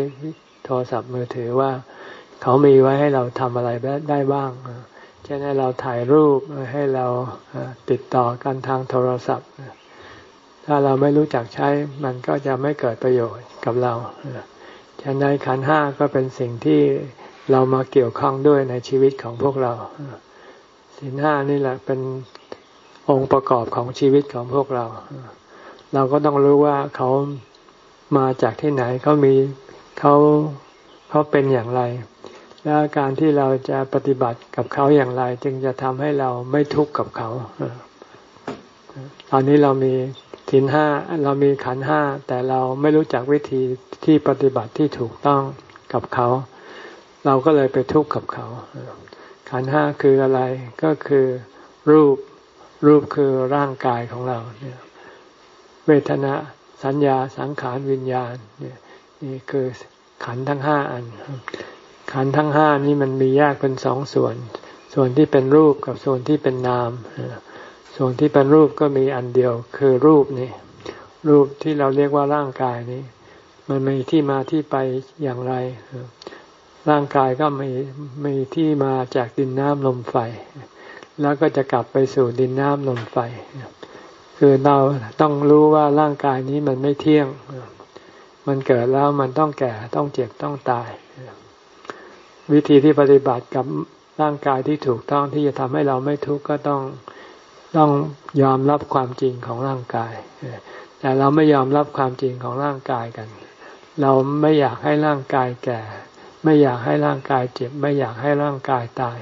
Speaker 1: โทรศัพท์มือถือว่า เขามีไว้ให้เราทำอะไรได้บ้าง ช่นให้เราถ่ายรูปให้เราติดต่อกันทางโทรศัพท์ ถ้าเราไม่รู้จักใช้มันก็จะไม่เกิดประโยชน์กับเราฉันใดขันห้าก็เป็นสิ่งที่เรามาเกี่ยวข้องด้วยในชีวิตของพวกเราสินห้านี่แหละเป็นองค์ประกอบของชีวิตของพวกเรา เราก็ต้องรู้ว่าเขามาจากที่ไหนเขามีเขาเขาเป็นอย่างไร และการที่เราจะปฏิบัติกับเขาอย่างไร จึงจะทำให้เราไม่ทุกข์กับเขาตอนนี้เรามีสินห้าเรามีขันห้าแต่เราไม่รู้จักวิธีที่ปฏิบัติที่ถูกต้องกับเขา เราก็เลยไปทุกข์กับเขา ขันห้าคืออะไรก็คือรูปรูปคือร่างกายของเราเนี่ยเวทนาสัญญาสังขารวิญญาณเนี่ยนี่คือขันทั้งห้าอัน ขันทั้งห้านี้มันมีแยกเป็นสองส่วน ส่วนที่เป็นรูปกับส่วนที่เป็นนาม ส่วนที่เป็นรูปก็มีอันเดียวคือรูปนี่ รูปที่เราเรียกว่าร่างกายนี้ มันมีที่มาที่ไปอย่างไร ร่างกายก็มีมีที่มาจากดินน้ำลมไฟ แล้วก็จะกลับไปสู่ดินน้ำลมไฟ คือเราต้องรู้ว่าร่างกายนี้มันไม่เที่ยง มันเกิดแล้วมันต้องแก่ต้องเจ็บต้องตาย วิธีที่ปฏิบัติกับร่างกายที่ถูกต้องที่จะทำให้เราไม่ทุกข์ก็ต้องต้องยอมรับความจริงของร่างกาย แต่เราไม่ยอมรับความจริงของร่างกายกัน เราไม่อยากให้ร่างกายแก่ ไม่อยากให้ร่างกายเจ็บ ไม่อยากให้ร่างกายตาย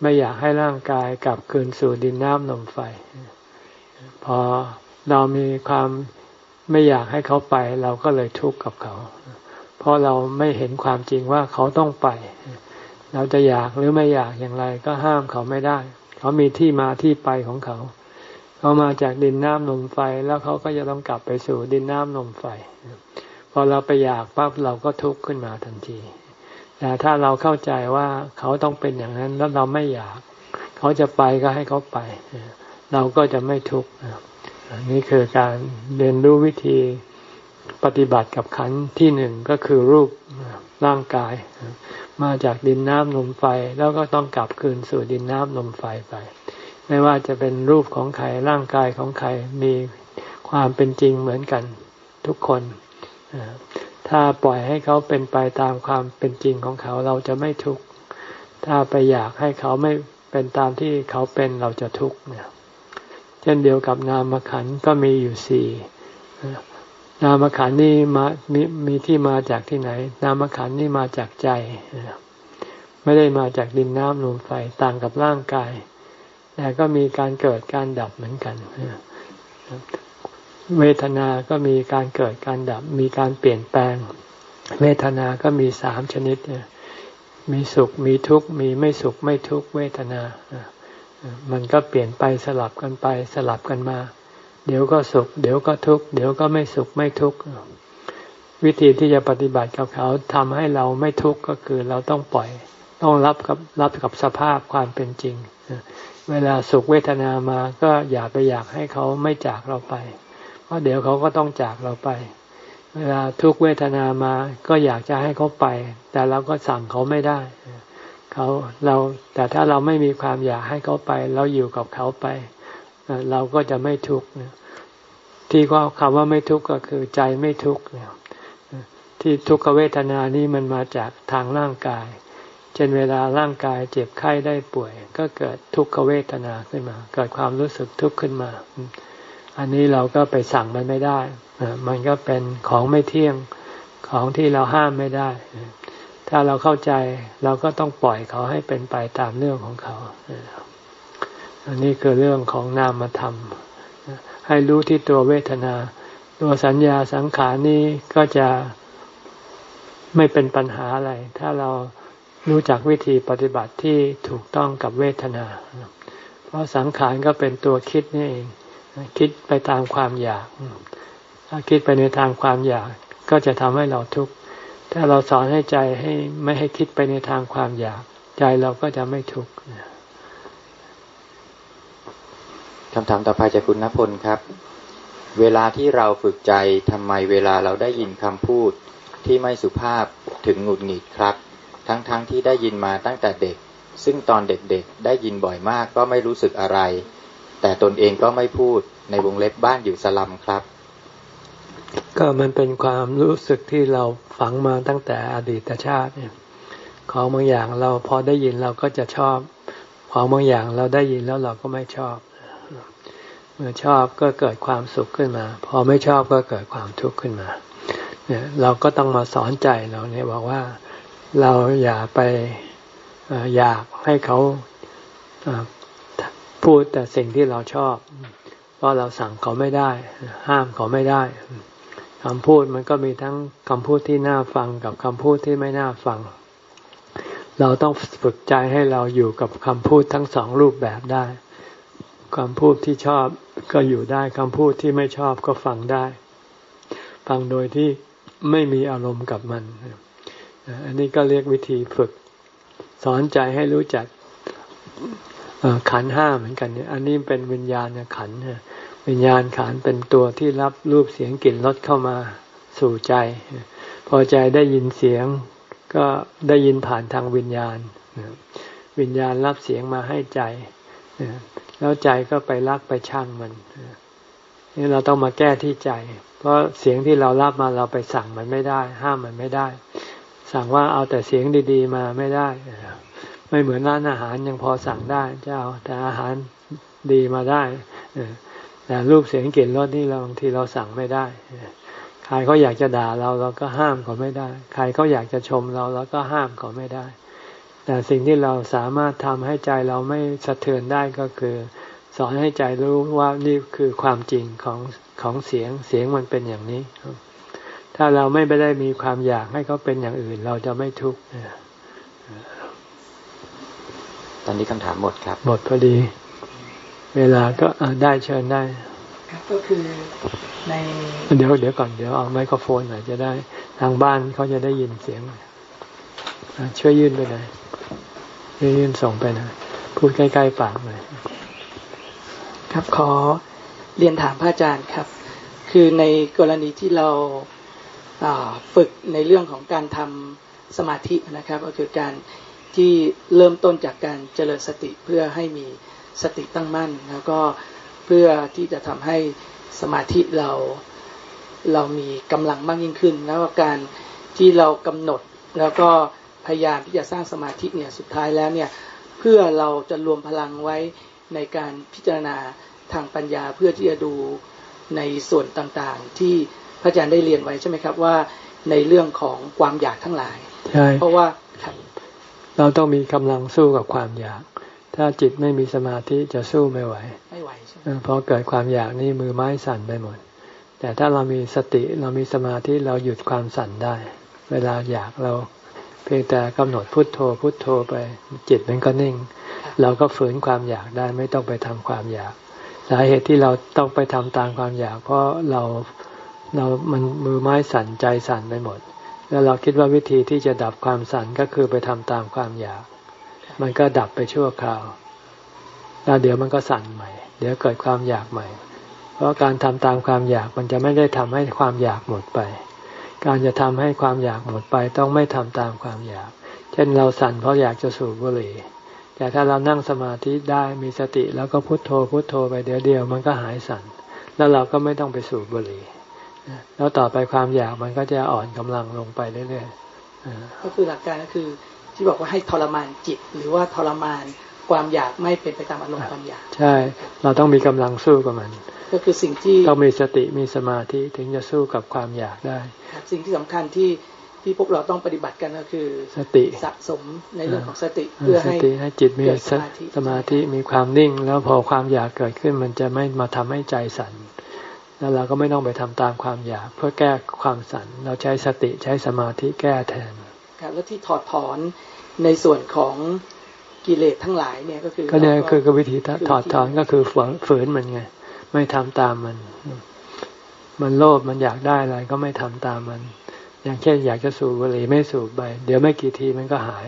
Speaker 1: ไม่อยากให้ร่างกายกลับคืนสู่ดินน้ำลมไฟ พอเรามีความไม่อยากให้เขาไป เราก็เลยทุกข์กับเขา เพราะเราไม่เห็นความจริงว่าเขาต้องไป เราจะอยากหรือไม่อยากอย่างไร ก็ห้ามเขาไม่ได้ เขามีที่มาที่ไปของเขา เขามาจากดินน้ำลมไฟแล้วเขาก็จะต้องกลับไปสู่ดินน้ำลมไฟ พอเราไปอยากปั๊บเราก็ทุกข์ขึ้นมาทันที แต่ถ้าเราเข้าใจว่าเขาต้องเป็นอย่างนั้นแล้วเราไม่อยาก เขาจะไปก็ให้เขาไป เราก็จะไม่ทุกข์นี่คือการเรียนรู้วิธี ปฏิบัติกับขันที่หนึ่งก็คือรูปร่างกาย มาจากดินน้ำลมไฟแล้วก็ต้องกลับคืนสู่ดินน้ำลมไฟไป ไม่ว่าจะเป็นรูปของใครร่างกายของใครมีความเป็นจริงเหมือนกันทุกคน ถ้าปล่อยให้เขาเป็นไปตามความเป็นจริงของเขาเราจะไม่ทุกข์ถ้าไปอยากให้เขาไม่เป็นตามที่เขาเป็นเราจะทุกข์เนี่ยเช่นเดียวกับนามขันก็มีอยู่สี่ นามขันนี่มามีมีที่มาจากที่ไหน นามขันนี่มาจากใจ ไม่ได้มาจากดินน้ำลมไฟต่างกับร่างกาย แต่ก็มีการเกิดการดับเหมือนกันเวทนา ก็มีการเกิดการดับ มีการเปลี่ยนแปลง เวทนา ก็มีสามชนิด มีสุข มีทุกข์ มีไม่สุข ไม่ทุกข์ เวทนา มันก็เปลี่ยนไปสลับกันไปสลับกันมา เดี๋ยวก็สุข เดี๋ยวก็ทุกข์เดี๋ยวก็ไม่สุขไม่ทุกข์วิธีที่จะปฏิบัติกับเขาทำให้เราไม่ทุกข์ก็คือเราต้องปล่อย ต้องรับกับรับกับสภาพความเป็นจริง เวลาสุขเวทนามาก็อย่าไปอยากให้เขาไม่จากเราไป เพราะเดี๋ยวเขาก็ต้องจากเราไป เวลาทุกเวทนามาก็อยากจะให้เขาไป แต่เราก็สั่งเขาไม่ได้เขาเราแต่ถ้าเราไม่มีความอยากให้เขาไป เราอยู่กับเขาไป เราก็จะไม่ทุกข์ที่ก็คำว่าไม่ทุกข์ก็คือใจไม่ทุกข์ที่ทุกขเวทนานี้มันมาจากทางร่างกาย เช่นเวลาร่างกายเจ็บไข้ได้ป่วย ก็เกิดทุกขเวทนาขึ้นมา เกิดความรู้สึกทุกข์ขึ้นมา อันนี้เราก็ไปสั่งมันไม่ได้ มันก็เป็นของไม่เที่ยงของที่เราห้ามไม่ได้ ถ้าเราเข้าใจเราก็ต้องปล่อยเขาให้เป็นไปตามเรื่องของเขา อันนี้คือเรื่องของนามธรรม ให้รู้ที่ตัวเวทนา ตัวสัญญาสังขารนี้ก็จะไม่เป็นปัญหาอะไร ถ้าเรารู้จักวิธีปฏิบัติที่ถูกต้องกับเวทนา เพราะสังขารก็เป็นตัวคิดนี่เอง คิดไปตามความอยาก ถ้าคิดไปในทางความอยาก ก็จะทำให้เราทุกข์ ถ้าเราสอนให้ใจให้ไม่ให้คิดไปในทางความอยาก ใจเราก็จะไม่ทุกข์
Speaker 2: คำถามต่อไปจากคุณณพลครับ เวลาที่เราฝึกใจทำไมเวลาเราได้ยินคำพูดที่ไม่สุภาพถึงหงุดหงิดครับ ทั้งๆทที่ได้ยินมาตั้งแต่เด็ก ซึ่งตอนเด็กๆ ได้ยินบ่อยมากก็ไม่รู้สึกอะไร แต่ตนเองก็ไม่พูดในวงเล็บบ้านอยู่สลัมครับ
Speaker 1: ก็มันเป็นความรู้สึกที่เราฝังมาตั้งแต่อดีตชาติเนี่ยของบางอย่างเราพอได้ยินเราก็จะชอบ ของบางอย่างเราได้ยินแล้วเราก็ไม่ชอบ มื่อชอบก็เกิดความสุขขึ้นมา พอไม่ชอบก็เกิดความทุกข์ขึ้นมาเนี่ยเราก็ต้องมาสอนใจเราเนี่ยบอกว่าเราอย่าไปอยากให้เขาพูดแต่สิ่งที่เราชอบ เพราะเราสั่งเขาไม่ได้ ห้ามเขาไม่ได้คำพูดมันก็มีทั้งคำพูดที่น่าฟังกับคำพูดที่ไม่น่าฟัง เราต้องฝึกใจให้เราอยู่กับคำพูดทั้งสองรูปแบบได้คำพูดที่ชอบ ก็อยู่ได้คำพูดที่ไม่ชอบก็ฟังได้ ฟังโดยที่ไม่มีอารมณ์กับมัน อันนี้ก็เรียกวิธีฝึก สอนใจให้รู้จักขันห้าเหมือนกันเนี่ย อันนี้เป็นวิญญาณขันวิญญาณขันเป็นตัวที่รับรูปเสียงกลิ่นรสเข้ามาสู่ใจ พอใจได้ยินเสียงก็ได้ยินผ่านทางวิญญาณ วิญญาณรับเสียงมาให้ใจ แล้วใจก็ไปรักไปช่างมันนี่เราต้องมาแก้ที่ใจ เพราะเสียงที่เรารับมาเราไปสั่งมันไม่ได้ ห้ามมันไม่ได้ สั่งว่าเอาแต่เสียงดี ๆ มาไม่ได้ไม่เหมือนร้านอาหารยังพอสั่งได้เจ้าแต่อาหารดีมาได้แต่รูปเสียงกลิ่นรสนี่เราบางทีเราสั่งไม่ได้ใครเขาอยากจะด่าเราเราก็ห้ามเขาไม่ได้ ใครเขาอยากจะชมเราเราก็ห้ามเขาไม่ได้ แต่สิ่งที่เราสามารถทำให้ใจเราไม่สะเทือนได้ก็คือ สอนให้ใจรู้ว่านี่คือความจริงของของเสียงเสียงมันเป็นอย่างนี้ ถ้าเราไม่ไปได้มีความอยากให้เขาเป็นอย่างอื่น เราจะไม่ทุกข์
Speaker 2: ตอนนี้คำถามหมดครับ
Speaker 1: หมดพอดี เวลาก็ได้เชิญได้
Speaker 4: ครับก็คือใน
Speaker 1: เดี๋ยวเดี๋ยวก่อนเดี๋ยวเอาไมโครโฟนหน่อยจะได้ ทางบ้านเขาจะได้ยินเสียงช่วยยื่นไปหน่อย ช่ยื่นส่งไปน่อยพูดใกล้ๆปากหน่อย
Speaker 4: ครับขอเรียนถามพระอาจารย์ครับ คือในกรณีที่เราฝึกในเรื่องของการทำสมาธินะครับ ก็คือการที่เริ่มต้นจากการเจริญสติเพื่อให้มีสติตั้งมั่น แล้วก็เพื่อที่จะทำให้สมาธิเราเรามีกำลังมากยิ่งขึ้น แล้วก็การที่เรากำหนดแล้วก็ พยายามที่จะสร้างสมาธิเนี่ยสุดท้ายแล้วเนี่ยเพื่อเราจะรวมพลังไว้ในการพิจารณาทางปัญญาเพื่อที่จะดูในส่วนต่างๆ ที่พระอาจารย์ได้เรียนไว้ใช่ไหมครับว่าในเรื่องของความอยากทั้งหลาย
Speaker 1: ใช่
Speaker 4: เพราะว่า
Speaker 1: เราต้องมีกำลังสู้กับความอยาก ถ้าจิตไม่มีสมาธิจะสู้ไม่ไหว
Speaker 4: ไม่ไหวใช่ไห
Speaker 1: มพอเกิดความอยากนี่มือไม้สั่นไปหมด แต่ถ้าเรามีสติเรามีสมาธิเราหยุดความสั่นได้ เวลาอยากเรา เพียงแต่กำหนดพุทโธพุทโธไปจิตมันก็นิ่ง เราก็ฝืนความอยากได้ไม่ต้องไปทำความอยาก สาเหตุที่เราต้องไปทำตามความอยาก เพราะเราเรามันมือไม้สั่นใจสั่นไปหมด แล้วเราคิดว่าวิธีที่จะดับความสั่นก็คือไปทำตามความอยาก มันก็ดับไปชั่วคราวแล้วเดี๋ยวมันก็สั่นใหม่ เดี๋ยวเกิดความอยากใหม่ เพราะการทำตามความอยากมันจะไม่ได้ทำให้ความอยากหมดไป การจะทำให้ความอยากหมดไปต้องไม่ทำตามความอยาก เช่นเราสั่นเพราะอยากจะสูบบุหรี่ แต่ถ้าเรานั่งสมาธิได้มีสติแล้วก็พุโทโธพุโทโธไปเดี๋ยวเดียวมันก็หายสั่น แล้วเราก็ไม่ต้องไปสูบบุหรี่ แล้วต่อไปความอยากมันก็จะอ่อนกำลังลงไปเรื่อย
Speaker 4: ๆก็คือหลักการก็คือที่บอกว่าให้ทรมานจิตหรือว่าทรมานความอยากไม่เป็นไปตามอารมณ์ความอยาก
Speaker 1: ใช่ เราต้องมีกำลังสู้กับมัน
Speaker 4: ก็คือสิ่งที่
Speaker 1: ต้องมีสติมีสมาธิถึงจะสู้กับความอยากได้
Speaker 4: สิ่งที่สำคัญที่ที่พวกเราต้องปฏิบัติกันก็คือ
Speaker 1: สติ
Speaker 4: สะสมในเรื่องของสติเพื่อให้
Speaker 1: ให้จิตมีสมาธิมีความนิ่ง แล้วพอความอยากเกิดขึ้นมันจะไม่มาทำให้ใจสั่นแล้วเราก็ไม่ต้องไปทำตามความอยาก เพื่อแก้ความสั่นเราใช้สติใช้สมาธิแก้แทน
Speaker 4: ครับแล้วที่ถอดถอนในส่วนของกิเลสทั้งหลายเนี่ยก็คือ
Speaker 1: ก็เนี่ยคือวิธีถอดถอนก็คือฝืนมันไง ไม่ทำตามมัน มันโลภมันอยากได้อะไรก็ไม่ทำตามมัน อย่างเช่น อยากจะสูบบุหรี่ไม่สูบไป เดี๋ยวไม่กี่ทีมันก็หาย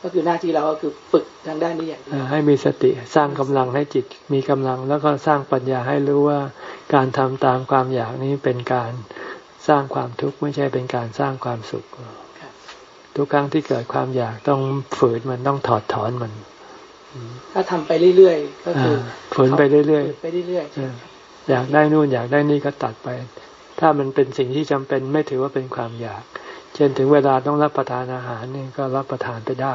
Speaker 4: ก็คือหน้าที่เราก็คือฝึกทางด้านนี้อย่าง
Speaker 1: นี้ให้มีสติสร้างกำลังให้จิตมีกำลัง แล้วก็สร้างปัญญาให้รู้ว่าการทำตามความอยากนี้เป็นการสร้างความทุกข์ไม่ใช่เป็นการสร้างความสุข ทุกครั้งที่เกิดความอยากต้องฝืนมันต้องถอดถอนมัน
Speaker 4: ถ้าทำไปเรื่อยๆก็คือ
Speaker 1: ฝืนไปเรื่อย
Speaker 4: ๆไปเรื่อย
Speaker 1: ๆอยากได้นู่นอยากได้นี่ก็ตัดไป ถ้ามันเป็นสิ่งที่จำเป็นไม่ถือว่าเป็นความอยาก เช่นถึงเวลาต้องรับประทานอาหารนี่ก็รับประทานไปได้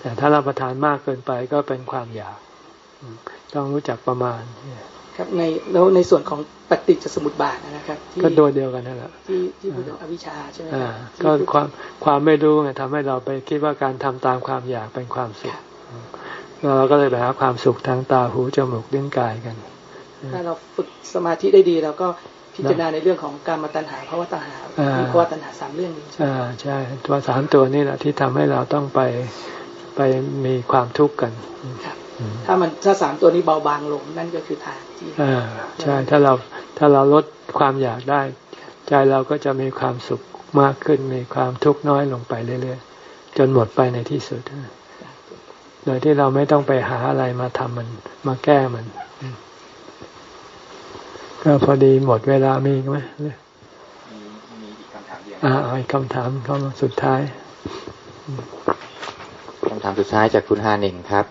Speaker 1: แต่ถ้ารับประทานมากเกินไปก็เป็นความอยาก ต้องรู้จักประมาณ
Speaker 4: ครับในแล้วในส่วนของปฏิจจสมุปบาทนะครับ
Speaker 1: ก็ตัวเดียวกันนั่นแหละ
Speaker 4: ที่ที่พูดถึงอวิชชาใช่ไหม
Speaker 1: ก็ความความไม่รู้ไงทำให้เราไปคิดว่าการทำตามความอยากเป็นความสุข เราก็เลยไปหาความสุขทางตาหูจมูกลิ้นกายกัน
Speaker 4: ถ้าเราฝึกสมาธิได้ดีเราก็พิจารณาในเรื่องของการมาตัณหาเพราะว่าตัณหาเพราะว่าตัณหาสามเรื่องนี้
Speaker 1: อ่าใช่ตัวสามตัวนี่แหละที่ทำให้เราต้องไปไปมีความทุกข์กัน
Speaker 4: ถ้ามันถ้าสามตัวนี้เบาบางลงนั่นก็คือทางที่
Speaker 1: อ่าใช่ถ้าเราถ้าเราลดความอยากได้ ใจเราก็จะมีความสุขมากขึ้นมีความทุกข์น้อยลงไปเรื่อยๆจนหมดไปในที่สุด โดยที่เราไม่ต้องไปหาอะไรมาทำมัน มาแก้มัน ก็พอดีหมดเวลามีไหมมีมีอีกคำถามเดียวอ่าอีกคำถามเข้ามาสุดท้าย
Speaker 2: คำถามสุดท้ายจากคุณฮาหนึ่งครับ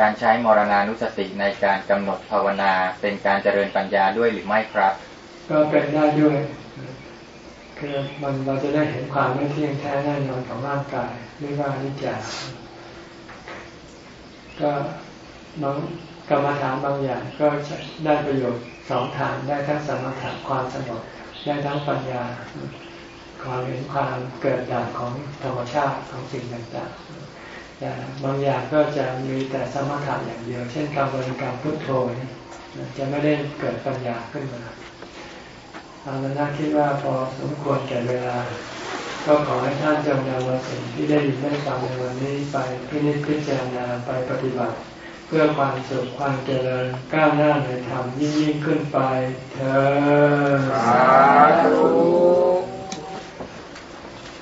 Speaker 2: การใช้มรณานุสติในการกำหนดภาวนาเป็นการเจริญปัญญาด้วยหรือไม่ครับ
Speaker 1: ก็เป็นได้ด้วยคือมันเราจะได้เห็นความไม่เที่ยงแท้แน่นอนของร่างกายเรียกว่านิจจา ก็น้องกรรมฐานบางอย่างก็ได้ประโยชน์สองทางได้ทั้งสมถะความสงบได้ทั้งปัญญา ความเห็นความเกิดดับของธรรมชาติของสิ่งต่างๆแต่บางอย่างก็จะมีแต่สมถะอย่างเดียว เช่นการบริกรรมพุทโธจะไม่ได้เกิดปัญญาขึ้นมาเอาละนะคิดว่าพอสมควรแก่เวลา ก็ขอให้ท่านจงนำเอาสิ่งที่ได้ยินได้ฟังในวันนี้ไปพินิจพิจารณาไปปฏิบัติ เพื่อความสุขความเจริญก้าวหน้าในธรรมยิ่งยิ่งขึ้นไปเธอสาธุ